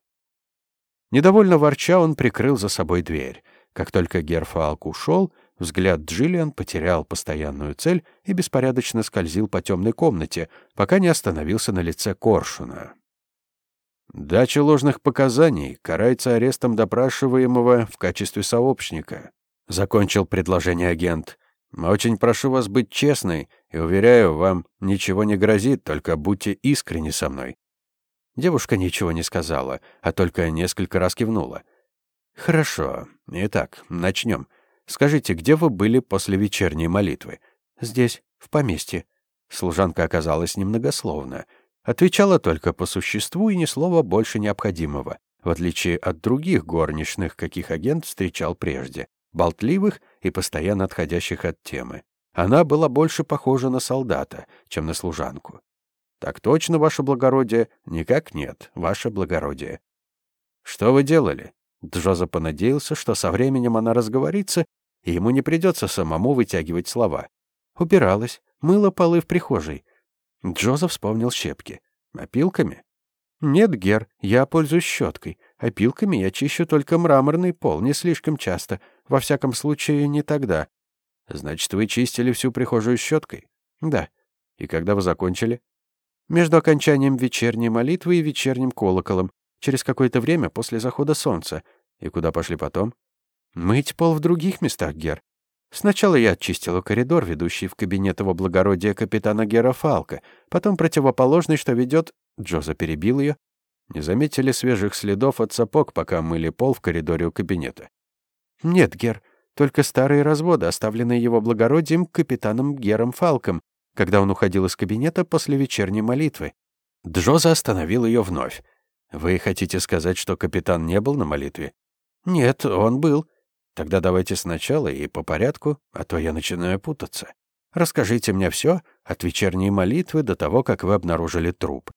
Недовольно ворча, он прикрыл за собой дверь. Как только Герфалк ушел, Взгляд Джиллиан потерял постоянную цель и беспорядочно скользил по темной комнате, пока не остановился на лице Коршуна. Дача ложных показаний карается арестом допрашиваемого в качестве сообщника. Закончил предложение агент. Очень прошу вас быть честной и уверяю, вам ничего не грозит, только будьте искренни со мной. Девушка ничего не сказала, а только несколько раз кивнула. «Хорошо. Итак, начнем. Скажите, где вы были после вечерней молитвы?» «Здесь, в поместье». Служанка оказалась немногословна. Отвечала только по существу и ни слова больше необходимого, в отличие от других горничных, каких агент встречал прежде, болтливых и постоянно отходящих от темы. Она была больше похожа на солдата, чем на служанку. «Так точно, ваше благородие?» «Никак нет, ваше благородие». «Что вы делали?» Джоза понадеялся, что со временем она разговорится, и ему не придется самому вытягивать слова. Убиралась, мыла полы в прихожей. Джоза вспомнил щепки. «Опилками?» «Нет, Гер, я пользуюсь щеткой. Опилками я чищу только мраморный пол, не слишком часто. Во всяком случае, не тогда». «Значит, вы чистили всю прихожую щеткой?» «Да». «И когда вы закончили?» «Между окончанием вечерней молитвы и вечерним колоколом через какое-то время после захода солнца. И куда пошли потом? Мыть пол в других местах, Гер. Сначала я очистила коридор, ведущий в кабинет его благородия капитана Гера Фалка, потом противоположный, что ведет... Джоза перебил ее. Не заметили свежих следов от сапог, пока мыли пол в коридоре у кабинета? Нет, Гер, только старые разводы, оставленные его благородием капитаном Гером Фалком, когда он уходил из кабинета после вечерней молитвы. Джоза остановил ее вновь. Вы хотите сказать, что капитан не был на молитве? Нет, он был. Тогда давайте сначала и по порядку, а то я начинаю путаться. Расскажите мне все от вечерней молитвы до того, как вы обнаружили труп.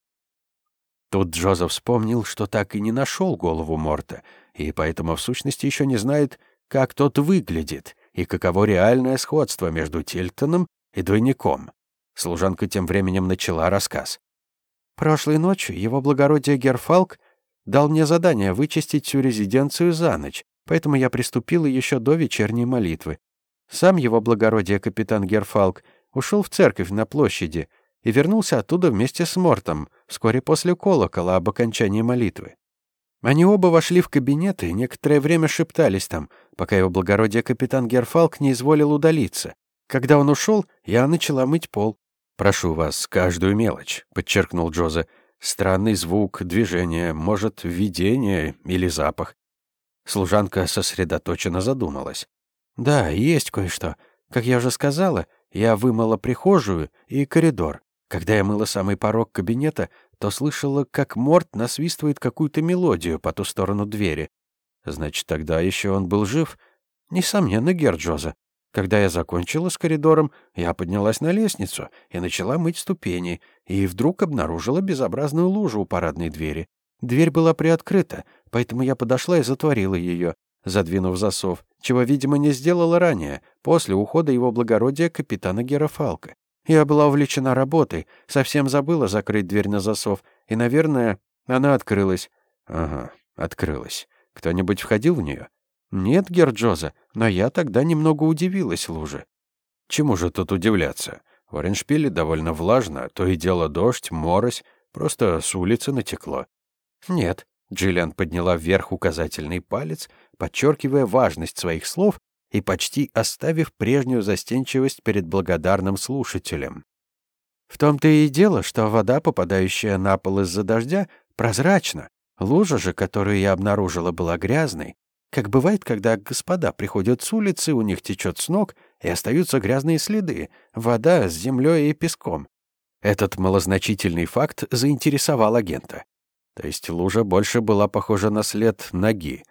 Тут Джозеф вспомнил, что так и не нашел голову Морта, и поэтому в сущности еще не знает, как тот выглядит и каково реальное сходство между Тильтоном и двойником. Служанка тем временем начала рассказ. Прошлой ночью его благородие Герфалк дал мне задание вычистить всю резиденцию за ночь, поэтому я приступила еще до вечерней молитвы. Сам его благородие капитан Герфалк ушел в церковь на площади и вернулся оттуда вместе с Мортом вскоре после колокола об окончании молитвы. Они оба вошли в кабинет и некоторое время шептались там, пока его благородие капитан Герфалк не изволил удалиться. Когда он ушел, я начала мыть пол. «Прошу вас, каждую мелочь», — подчеркнул Джоза. «Странный звук, движение, может, видение или запах». Служанка сосредоточенно задумалась. «Да, есть кое-что. Как я уже сказала, я вымыла прихожую и коридор. Когда я мыла самый порог кабинета, то слышала, как Морт насвистывает какую-то мелодию по ту сторону двери. Значит, тогда еще он был жив? Несомненно, Герджоза. Когда я закончила с коридором, я поднялась на лестницу и начала мыть ступени, и вдруг обнаружила безобразную лужу у парадной двери. Дверь была приоткрыта, поэтому я подошла и затворила ее, задвинув засов, чего, видимо, не сделала ранее, после ухода его благородия капитана Герафалка. Я была увлечена работой, совсем забыла закрыть дверь на засов, и, наверное, она открылась. Ага, открылась. Кто-нибудь входил в нее? «Нет, Герджоза, но я тогда немного удивилась луже». «Чему же тут удивляться? В Ореншпиле довольно влажно, то и дело дождь, морось, просто с улицы натекло». «Нет», — Джиллиан подняла вверх указательный палец, подчеркивая важность своих слов и почти оставив прежнюю застенчивость перед благодарным слушателем. «В том-то и дело, что вода, попадающая на пол из-за дождя, прозрачна. Лужа же, которую я обнаружила, была грязной, как бывает, когда господа приходят с улицы, у них течет с ног, и остаются грязные следы, вода с землей и песком. Этот малозначительный факт заинтересовал агента. То есть лужа больше была похожа на след ноги.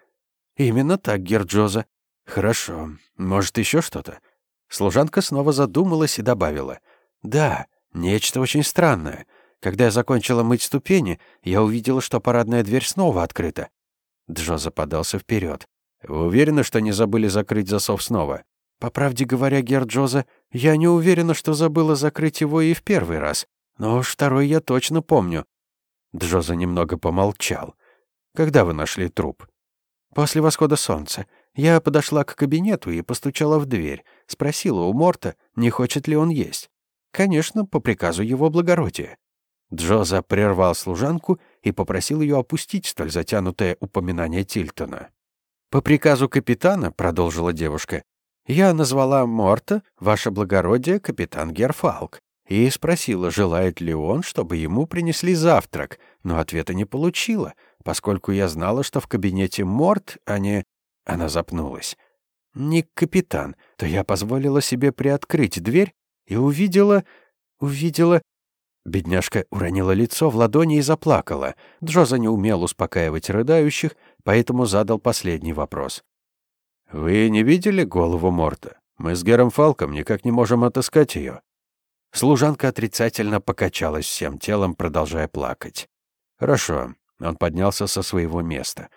Именно так, Герджоза. Хорошо. Может, еще что-то? Служанка снова задумалась и добавила. Да, нечто очень странное. Когда я закончила мыть ступени, я увидела, что парадная дверь снова открыта. Джоза подался вперед. «Вы уверены, что не забыли закрыть засов снова?» «По правде говоря, Гер Джоза, я не уверена, что забыла закрыть его и в первый раз. Но уж второй я точно помню». Джоза немного помолчал. «Когда вы нашли труп?» «После восхода солнца. Я подошла к кабинету и постучала в дверь. Спросила у Морта, не хочет ли он есть. Конечно, по приказу его благородия». Джоза прервал служанку и попросил ее опустить столь затянутое упоминание Тильтона. «По приказу капитана», — продолжила девушка, — «я назвала Морта, ваше благородие, капитан Герфалк, и спросила, желает ли он, чтобы ему принесли завтрак, но ответа не получила, поскольку я знала, что в кабинете Морт, а не...» Она запнулась. «Не капитан, то я позволила себе приоткрыть дверь и увидела... увидела...» Бедняжка уронила лицо в ладони и заплакала. Джоза не умел успокаивать рыдающих, поэтому задал последний вопрос. «Вы не видели голову Морта? Мы с Гером Фалком никак не можем отыскать ее». Служанка отрицательно покачалась всем телом, продолжая плакать. «Хорошо». Он поднялся со своего места.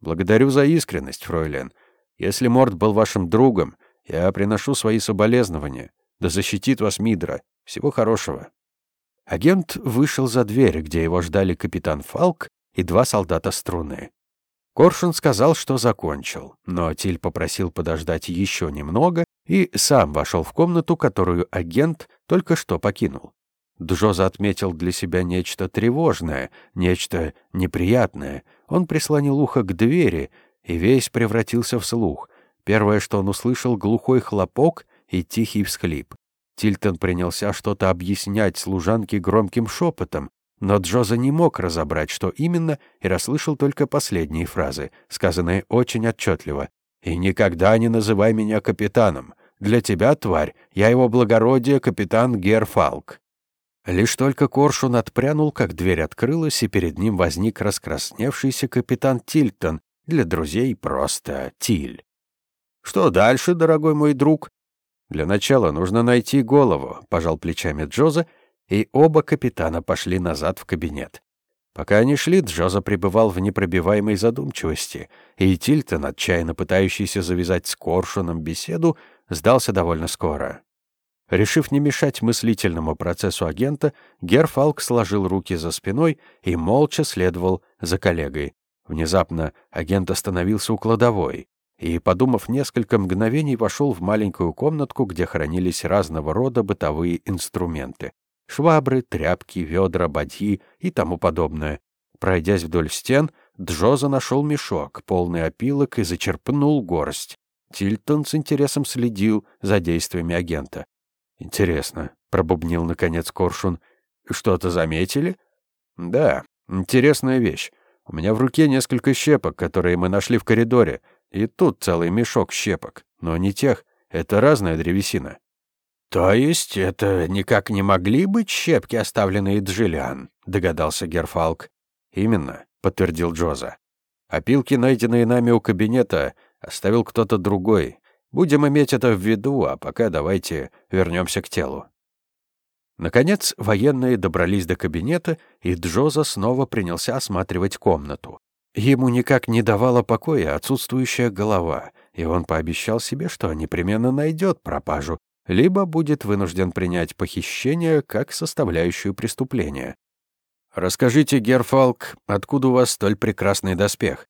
«Благодарю за искренность, фройлен. Если Морт был вашим другом, я приношу свои соболезнования. Да защитит вас Мидра. Всего хорошего». Агент вышел за дверь, где его ждали капитан Фалк и два солдата струны. Коршун сказал, что закончил, но Тиль попросил подождать еще немного и сам вошел в комнату, которую агент только что покинул. Джоза отметил для себя нечто тревожное, нечто неприятное. Он прислонил ухо к двери и весь превратился в слух. Первое, что он услышал, глухой хлопок и тихий всхлип. Тильтон принялся что-то объяснять служанке громким шепотом, но Джоза не мог разобрать, что именно, и расслышал только последние фразы, сказанные очень отчетливо. «И никогда не называй меня капитаном. Для тебя, тварь, я его благородие, капитан Герфалк». Лишь только Коршун отпрянул, как дверь открылась, и перед ним возник раскрасневшийся капитан Тильтон, для друзей просто Тиль. «Что дальше, дорогой мой друг?» «Для начала нужно найти голову», — пожал плечами Джоза, и оба капитана пошли назад в кабинет. Пока они шли, Джоза пребывал в непробиваемой задумчивости, и Тильтон, отчаянно пытающийся завязать с Коршуном беседу, сдался довольно скоро. Решив не мешать мыслительному процессу агента, Герфалк сложил руки за спиной и молча следовал за коллегой. Внезапно агент остановился у кладовой и, подумав несколько мгновений, вошел в маленькую комнатку, где хранились разного рода бытовые инструменты. Швабры, тряпки, ведра, бадьи и тому подобное. Пройдясь вдоль стен, Джоза нашел мешок, полный опилок, и зачерпнул горсть. Тильтон с интересом следил за действиями агента. «Интересно», — пробубнил наконец Коршун. «Что-то заметили?» «Да, интересная вещь. У меня в руке несколько щепок, которые мы нашли в коридоре. И тут целый мешок щепок, но не тех. Это разная древесина. «То есть это никак не могли быть щепки, оставленные Джилиан?» — догадался Герфалк. «Именно», — подтвердил Джоза. «Опилки, найденные нами у кабинета, оставил кто-то другой. Будем иметь это в виду, а пока давайте вернемся к телу». Наконец, военные добрались до кабинета, и Джоза снова принялся осматривать комнату. Ему никак не давала покоя отсутствующая голова, и он пообещал себе, что непременно найдет пропажу, либо будет вынужден принять похищение как составляющую преступления. «Расскажите, Герфалк, откуда у вас столь прекрасный доспех?»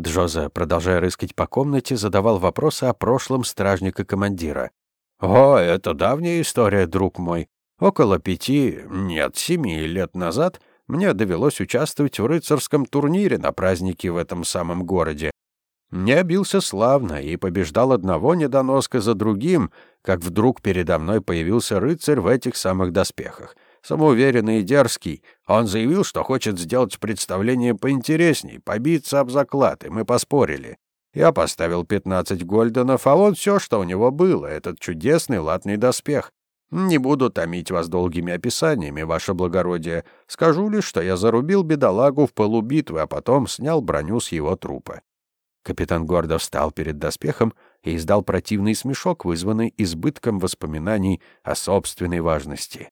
Джоза, продолжая рыскать по комнате, задавал вопросы о прошлом стражника-командира. «О, это давняя история, друг мой. Около пяти, нет, семи лет назад мне довелось участвовать в рыцарском турнире на празднике в этом самом городе. Не бился славно и побеждал одного недоноска за другим, как вдруг передо мной появился рыцарь в этих самых доспехах. Самоуверенный и дерзкий, он заявил, что хочет сделать представление поинтересней, побиться об заклад, и мы поспорили. Я поставил 15 гольденов, а он все, что у него было, этот чудесный латный доспех. Не буду томить вас долгими описаниями, ваше благородие. Скажу лишь, что я зарубил бедолагу в пылу битвы, а потом снял броню с его трупа. Капитан гордо встал перед доспехом и издал противный смешок, вызванный избытком воспоминаний о собственной важности.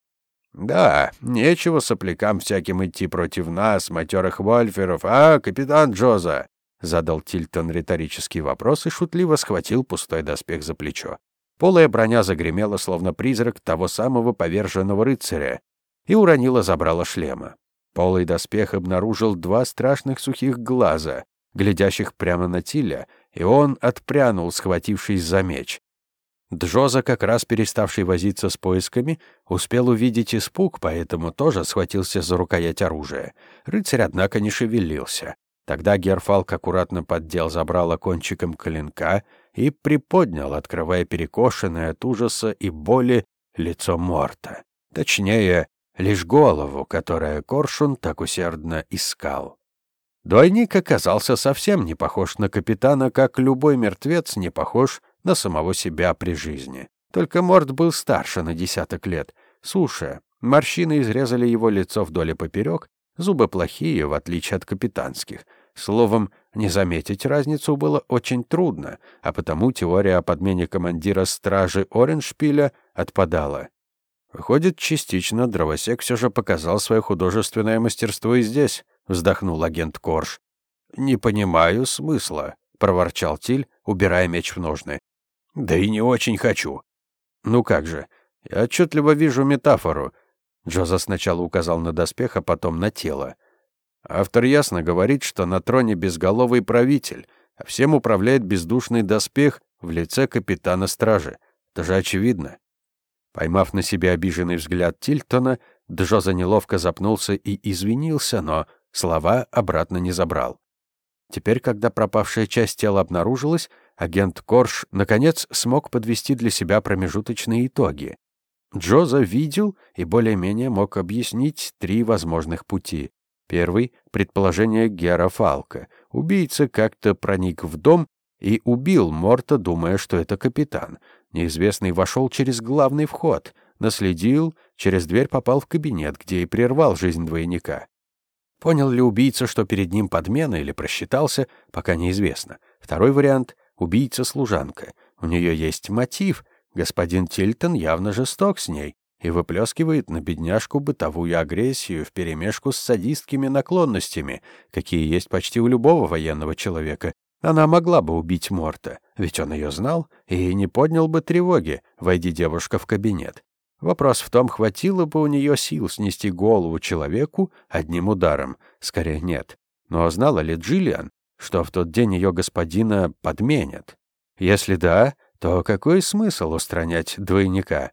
«Да, нечего соплякам всяким идти против нас, матерых вольферов, а, капитан Джоза?» — задал Тильтон риторический вопрос и шутливо схватил пустой доспех за плечо. Полая броня загремела, словно призрак того самого поверженного рыцаря, и уронила забрала шлема. Полый доспех обнаружил два страшных сухих глаза, глядящих прямо на Тиля, и он отпрянул, схватившись за меч. Джоза, как раз переставший возиться с поисками, успел увидеть испуг, поэтому тоже схватился за рукоять оружия. Рыцарь, однако, не шевелился. Тогда Герфалк аккуратно поддел забрало кончиком клинка и приподнял, открывая перекошенное от ужаса и боли лицо Морта. Точнее, лишь голову, которая Коршун так усердно искал. Двойник оказался совсем не похож на капитана, как любой мертвец не похож на самого себя при жизни. Только Морт был старше на десяток лет, суше. Морщины изрезали его лицо вдоль и поперек, зубы плохие, в отличие от капитанских. Словом, не заметить разницу было очень трудно, а потому теория о подмене командира стражи Ореншпиля отпадала. Выходит, частично дровосек все же показал свое художественное мастерство и здесь, вздохнул агент Корж. Не понимаю смысла, проворчал Тиль, убирая меч в ножны. Да и не очень хочу. Ну как же? Я отчетливо вижу метафору. Джоза сначала указал на доспех, а потом на тело. Автор ясно говорит, что на троне безголовый правитель, а всем управляет бездушный доспех в лице капитана стражи. Это же очевидно. Поймав на себе обиженный взгляд Тильтона, Джоза неловко запнулся и извинился, но слова обратно не забрал. Теперь, когда пропавшая часть тела обнаружилась, агент Корж, наконец, смог подвести для себя промежуточные итоги. Джоза видел и более-менее мог объяснить три возможных пути. Первый — предположение Гера Фалка. Убийца как-то проник в дом и убил Морта, думая, что это капитан. Неизвестный вошел через главный вход, наследил, через дверь попал в кабинет, где и прервал жизнь двойника. Понял ли убийца, что перед ним подмена или просчитался, пока неизвестно. Второй вариант — убийца-служанка. У нее есть мотив. Господин Тильтон явно жесток с ней и выплескивает на бедняжку бытовую агрессию вперемешку с садистскими наклонностями, какие есть почти у любого военного человека, она могла бы убить Морта, ведь он ее знал и не поднял бы тревоги, войди девушка в кабинет. Вопрос в том, хватило бы у нее сил снести голову человеку одним ударом. Скорее, нет. Но знала ли Джиллиан, что в тот день ее господина подменят? Если да, то какой смысл устранять двойника?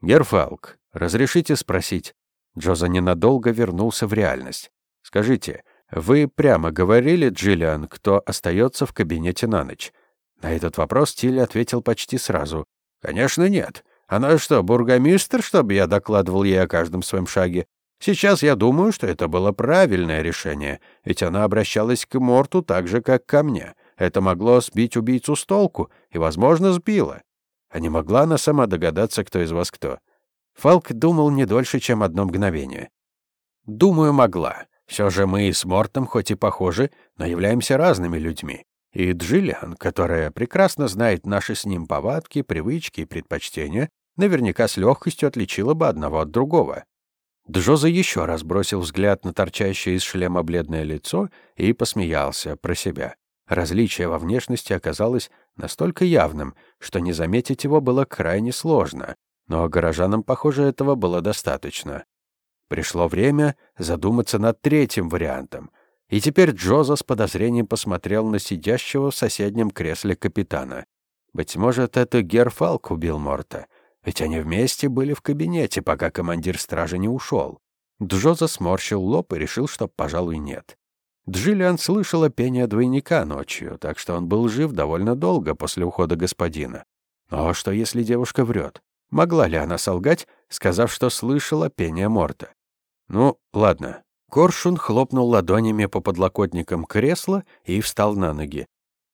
«Герфалк, разрешите спросить?» Джоза ненадолго вернулся в реальность. «Скажите, вы прямо говорили, Джиллиан, кто остается в кабинете на ночь? На этот вопрос Тилли ответил почти сразу. Конечно, нет. Она что, бургомистр, чтобы я докладывал ей о каждом своем шаге? Сейчас я думаю, что это было правильное решение, ведь она обращалась к Морту так же, как ко мне. Это могло сбить убийцу с толку, и, возможно, сбило. А не могла она сама догадаться, кто из вас кто? Фалк думал не дольше, чем одно мгновение. «Думаю, могла. Все же мы с Мортом хоть и похожи, но являемся разными людьми. И Джиллиан, которая прекрасно знает наши с ним повадки, привычки и предпочтения, наверняка с легкостью отличила бы одного от другого. Джоза еще раз бросил взгляд на торчащее из шлема бледное лицо и посмеялся про себя. Различие во внешности оказалось настолько явным, что не заметить его было крайне сложно, но горожанам, похоже, этого было достаточно. Пришло время задуматься над третьим вариантом. И теперь Джоза с подозрением посмотрел на сидящего в соседнем кресле капитана. Быть может, это Герфалк убил Морта. Ведь они вместе были в кабинете, пока командир стражи не ушел. Джоза сморщил лоб и решил, что, пожалуй, нет. Джиллиан слышала пение двойника ночью, так что он был жив довольно долго после ухода господина. Но что, если девушка врет? Могла ли она солгать, сказав, что слышала пение Морта? «Ну, ладно». Коршун хлопнул ладонями по подлокотникам кресла и встал на ноги.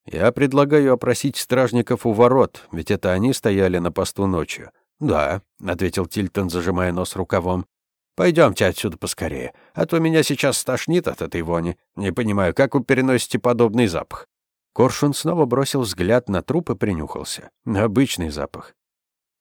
«Я предлагаю опросить стражников у ворот, ведь это они стояли на посту ночью». «Да», — ответил Тильтон, зажимая нос рукавом. «Пойдемте отсюда поскорее, а то меня сейчас стошнит от этой вони. Не понимаю, как вы переносите подобный запах?» Коршун снова бросил взгляд на труп и принюхался. Обычный запах.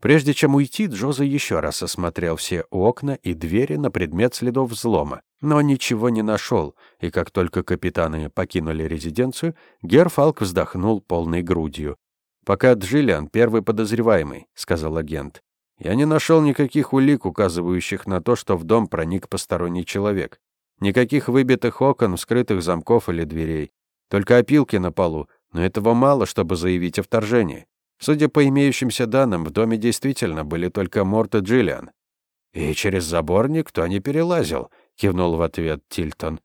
Прежде чем уйти, Джоза еще раз осмотрел все окна и двери на предмет следов взлома, но ничего не нашел, и как только капитаны покинули резиденцию, Герфалк вздохнул полной грудью. «Пока Джиллиан первый подозреваемый», — сказал агент. «Я не нашел никаких улик, указывающих на то, что в дом проник посторонний человек. Никаких выбитых окон, вскрытых замков или дверей. Только опилки на полу, но этого мало, чтобы заявить о вторжении. Судя по имеющимся данным, в доме действительно были только Морт и Джиллиан. «И через забор никто не перелазил», — кивнул в ответ Тильтон.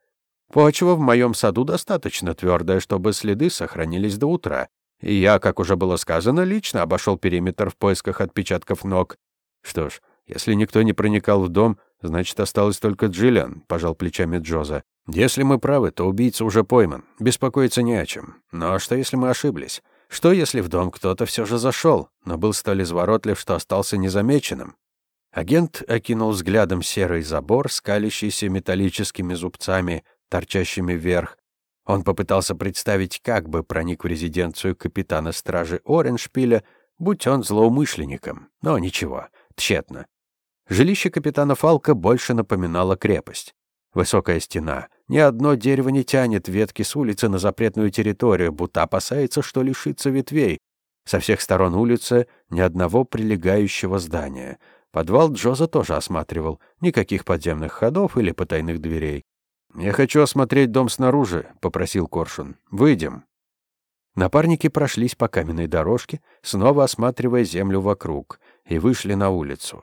«Почва в моем саду достаточно твердая, чтобы следы сохранились до утра. И я, как уже было сказано, лично обошел периметр в поисках отпечатков ног. Что ж, если никто не проникал в дом, значит, осталось только Джиллиан», — пожал плечами Джоза. «Если мы правы, то убийца уже пойман. Беспокоиться не о чем. Но что, если мы ошиблись? Что, если в дом кто-то все же зашел, но был столь изворотлив, что остался незамеченным? Агент окинул взглядом серый забор, скалящийся металлическими зубцами, торчащими вверх. Он попытался представить, как бы проник в резиденцию капитана стражи Ореншпиля, будь он злоумышленником. Но ничего, тщетно. Жилище капитана Фалка больше напоминало крепость. Высокая стена. Ни одно дерево не тянет ветки с улицы на запретную территорию, будто опасается, что лишится ветвей. Со всех сторон улицы ни одного прилегающего здания. Подвал Джоза тоже осматривал. Никаких подземных ходов или потайных дверей. «Я хочу осмотреть дом снаружи», — попросил Коршун. «Выйдем». Напарники прошлись по каменной дорожке, снова осматривая землю вокруг, и вышли на улицу.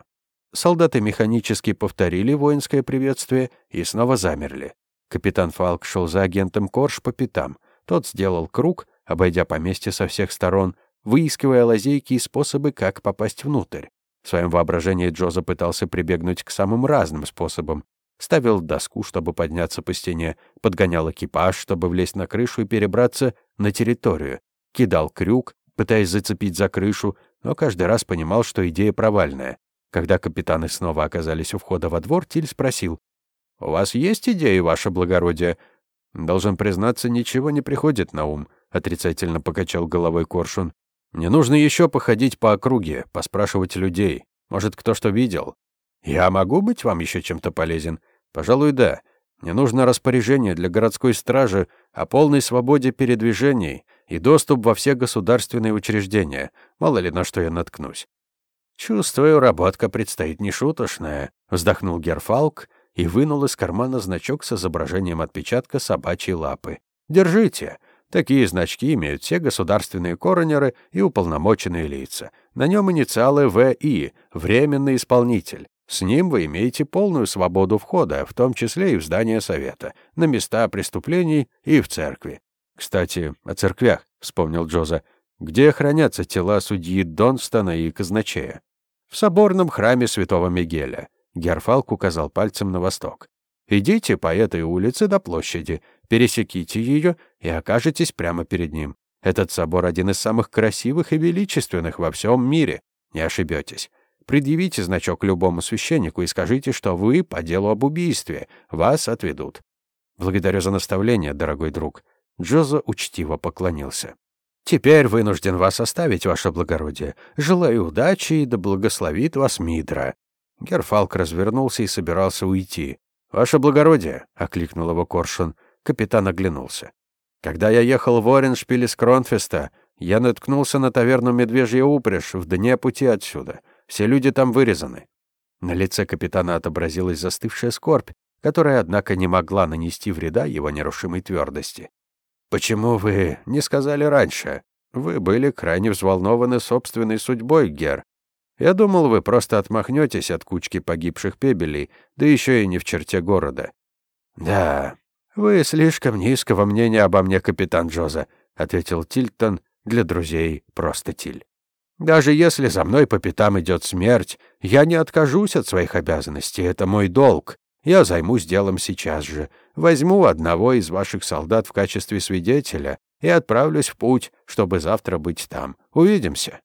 Солдаты механически повторили воинское приветствие и снова замерли. Капитан Фалк шел за агентом Корж по пятам. Тот сделал круг, обойдя поместье со всех сторон, выискивая лазейки и способы, как попасть внутрь. В своем воображении Джо запытался прибегнуть к самым разным способам. Ставил доску, чтобы подняться по стене, подгонял экипаж, чтобы влезть на крышу и перебраться на территорию, кидал крюк, пытаясь зацепить за крышу, но каждый раз понимал, что идея провальная. Когда капитаны снова оказались у входа во двор, Тиль спросил. «У вас есть идеи, ваше благородие?» «Должен признаться, ничего не приходит на ум», — отрицательно покачал головой Коршун. «Мне нужно еще походить по округе, поспрашивать людей. Может, кто что видел?» «Я могу быть вам еще чем-то полезен?» «Пожалуй, да. Мне нужно распоряжение для городской стражи о полной свободе передвижений и доступ во все государственные учреждения. Мало ли на что я наткнусь. «Чувствую, работка предстоит нешуточная», — вздохнул Герфалк и вынул из кармана значок с изображением отпечатка собачьей лапы. «Держите. Такие значки имеют все государственные коронеры и уполномоченные лица. На нем инициалы ВИ — временный исполнитель. С ним вы имеете полную свободу входа, в том числе и в здание совета, на места преступлений и в церкви. Кстати, о церквях, — вспомнил Джоза, — где хранятся тела судьи Донстона и казначея? В соборном храме святого Мигеля. Герфалк указал пальцем на восток. Идите по этой улице до площади, пересеките ее и окажетесь прямо перед ним. Этот собор один из самых красивых и величественных во всем мире. Не ошибетесь. Предъявите значок любому священнику и скажите, что вы по делу об убийстве. Вас отведут. Благодарю за наставление, дорогой друг. Джоза учтиво поклонился. Теперь вынужден вас оставить, ваше благородие. Желаю удачи и да благословит вас Мидра». Герфалк развернулся и собирался уйти. «Ваше благородие», — окликнул его Коршун. Капитан оглянулся. «Когда я ехал в Ореншпиль из Кронфеста, я наткнулся на таверну «Медвежья упряжь» в дне пути отсюда. Все люди там вырезаны». На лице капитана отобразилась застывшая скорбь, которая, однако, не могла нанести вреда его нерушимой твердости. «Почему вы не сказали раньше? Вы были крайне взволнованы собственной судьбой, Гер. Я думал, вы просто отмахнетесь от кучки погибших пебелей, да еще и не в черте города». «Да, вы слишком низкого мнения обо мне, капитан Джоза», — ответил Тильтон, для друзей просто Тиль. «Даже если за мной по пятам идет смерть, я не откажусь от своих обязанностей, это мой долг. Я займусь делом сейчас же. Возьму одного из ваших солдат в качестве свидетеля и отправлюсь в путь, чтобы завтра быть там. Увидимся».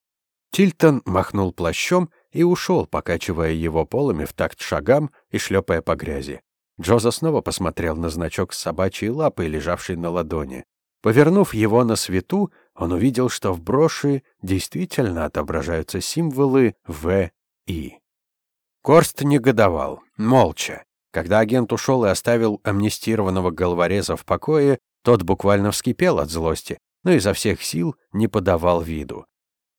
Тильтон махнул плащом и ушел, покачивая его полами в такт шагам и шлепая по грязи. Джоза снова посмотрел на значок с собачьей лапой, лежавшей на ладони. Повернув его на свету, он увидел, что в броши действительно отображаются символы В и. Корст негодовал, молча. Когда агент ушел и оставил амнистированного головореза в покое, тот буквально вскипел от злости, но изо всех сил не подавал виду.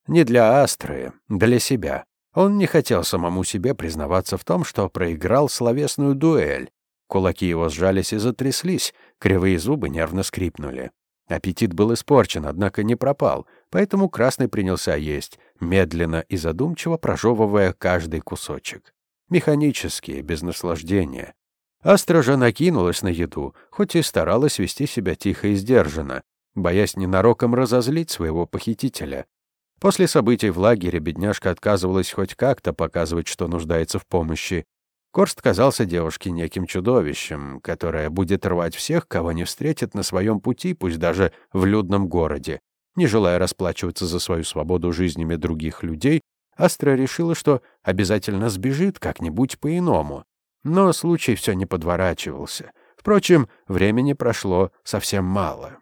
Не для Астры, для себя. Он не хотел самому себе признаваться в том, что проиграл словесную дуэль. Кулаки его сжались и затряслись, кривые зубы нервно скрипнули. Аппетит был испорчен, однако не пропал, поэтому Красный принялся есть, медленно и задумчиво прожевывая каждый кусочек. Механически, без наслаждения. Астра же накинулась на еду, хоть и старалась вести себя тихо и сдержанно, боясь ненароком разозлить своего похитителя. После событий в лагере бедняжка отказывалась хоть как-то показывать, что нуждается в помощи. Корст казался девушке неким чудовищем, которое будет рвать всех, кого не встретит на своем пути, пусть даже в людном городе. Не желая расплачиваться за свою свободу жизнями других людей, Астра решила, что обязательно сбежит как-нибудь по-иному. Но случай все не подворачивался. Впрочем, времени прошло совсем мало.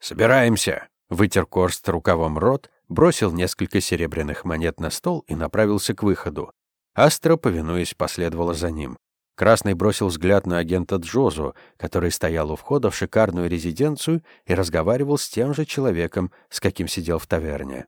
«Собираемся!» — вытер Корст рукавом рот, бросил несколько серебряных монет на стол и направился к выходу. Астра, повинуясь, последовала за ним. Красный бросил взгляд на агента Джозу, который стоял у входа в шикарную резиденцию и разговаривал с тем же человеком, с каким сидел в таверне.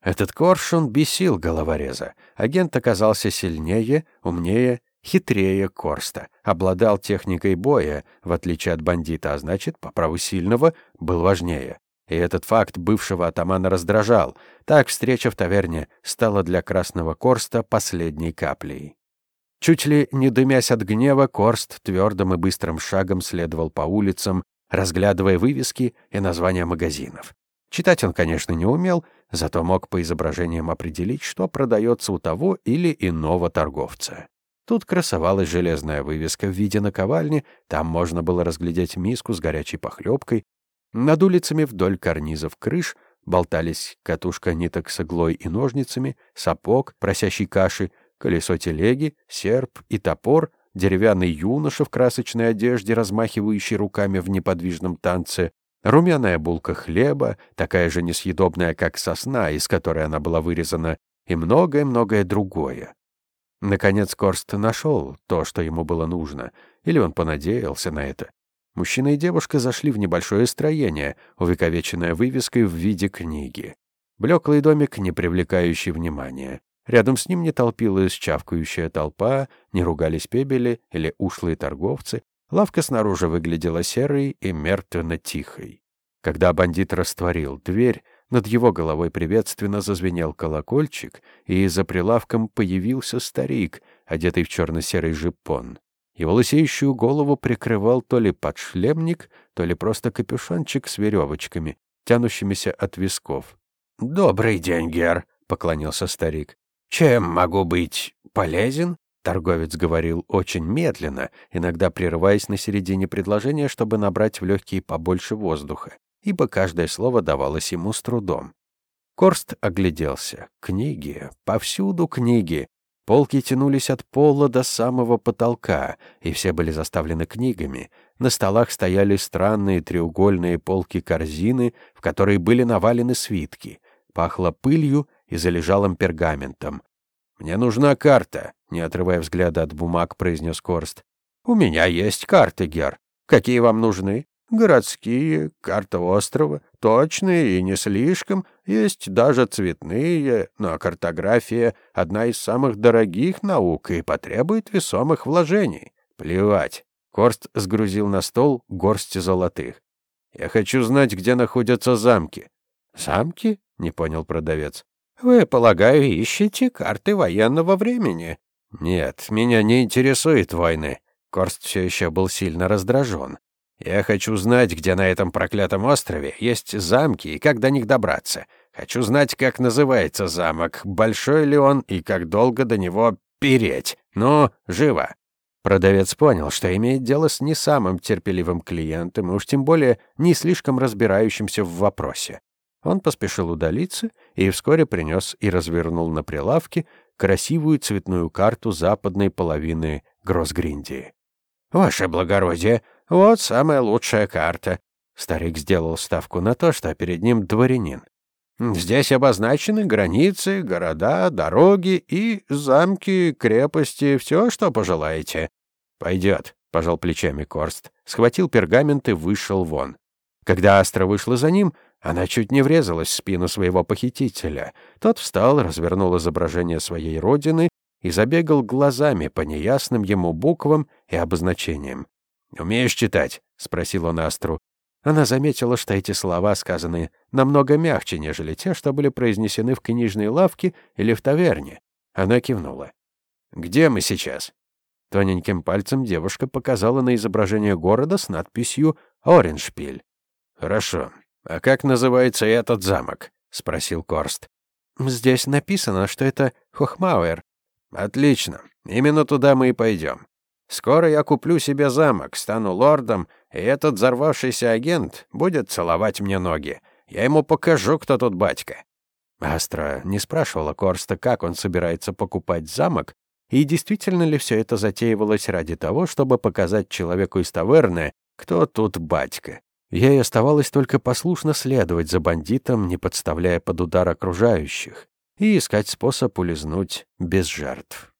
Этот коршун бесил головореза. Агент оказался сильнее, умнее, хитрее Корста, обладал техникой боя, в отличие от бандита, а значит, по праву сильного, был важнее. И этот факт бывшего атамана раздражал. Так встреча в таверне стала для Красного Корста последней каплей. Чуть ли не дымясь от гнева, Корст твердым и быстрым шагом следовал по улицам, разглядывая вывески и названия магазинов. Читать он, конечно, не умел, зато мог по изображениям определить, что продается у того или иного торговца. Тут красовалась железная вывеска в виде наковальни, там можно было разглядеть миску с горячей похлебкой, над улицами вдоль карнизов крыш болтались катушка ниток с иглой и ножницами, сапог, просящий каши, колесо телеги, серп и топор, деревянный юноша в красочной одежде, размахивающий руками в неподвижном танце, румяная булка хлеба, такая же несъедобная, как сосна, из которой она была вырезана, и многое-многое другое. Наконец Корст нашел то, что ему было нужно, или он понадеялся на это. Мужчина и девушка зашли в небольшое строение, увековеченное вывеской в виде книги. Блеклый домик, не привлекающий внимания. Рядом с ним не толпилась чавкающая толпа, не ругались пебели или ушлые торговцы. Лавка снаружи выглядела серой и мертвенно тихой. Когда бандит растворил дверь, над его головой приветственно зазвенел колокольчик, и за прилавком появился старик, одетый в черно-серый жипон. Его лысеющую голову прикрывал то ли подшлемник, то ли просто капюшончик с веревочками, тянущимися от висков. «Добрый день, Гер», — поклонился старик. «Чем могу быть полезен?» Торговец говорил очень медленно, иногда прерываясь на середине предложения, чтобы набрать в легкие побольше воздуха, ибо каждое слово давалось ему с трудом. Корст огляделся. Книги, повсюду книги. Полки тянулись от пола до самого потолка, и все были заставлены книгами. На столах стояли странные треугольные полки-корзины, в которые были навалены свитки. Пахло пылью и залежалым пергаментом. «Мне нужна карта», — не отрывая взгляда от бумаг, произнес Корст. «У меня есть карты, Гер. Какие вам нужны?» Городские, карта острова, точные и не слишком, есть даже цветные, но картография — одна из самых дорогих наук и потребует весомых вложений. Плевать. Корст сгрузил на стол горсть золотых. «Я хочу знать, где находятся замки». «Замки?» — не понял продавец. «Вы, полагаю, ищете карты военного времени?» «Нет, меня не интересуют войны». Корст все еще был сильно раздражен. Я хочу знать, где на этом проклятом острове есть замки и как до них добраться. Хочу знать, как называется замок, большой ли он и как долго до него переть. Ну, живо!» Продавец понял, что имеет дело с не самым терпеливым клиентом и уж тем более не слишком разбирающимся в вопросе. Он поспешил удалиться и вскоре принес и развернул на прилавке красивую цветную карту западной половины Гроссгриндии. «Ваше благородие, вот самая лучшая карта». Старик сделал ставку на то, что перед ним дворянин. «Здесь обозначены границы, города, дороги и замки, крепости, все, что пожелаете». «Пойдет», — пожал плечами Корст, схватил пергамент и вышел вон. Когда Астра вышла за ним, она чуть не врезалась в спину своего похитителя. Тот встал, развернул изображение своей родины и забегал глазами по неясным ему буквам и обозначениям. «Умеешь читать?» — спросил он Астру. Она заметила, что эти слова сказаны намного мягче, нежели те, что были произнесены в книжной лавке или в таверне. Она кивнула. «Где мы сейчас?» Тоненьким пальцем девушка показала на изображение города с надписью «Ореншпиль». «Хорошо. А как называется этот замок?» — спросил Корст. «Здесь написано, что это Хохмауэр». «Отлично. Именно туда мы и пойдем. Скоро я куплю себе замок, стану лордом, и этот взорвавшийся агент будет целовать мне ноги. Я ему покажу, кто тут батька». Астра не спрашивала Корста, как он собирается покупать замок, и действительно ли все это затеивалось ради того, чтобы показать человеку из таверны, кто тут батька. Ей оставалось только послушно следовать за бандитом, не подставляя под удар окружающих, и искать способ улизнуть без жертв.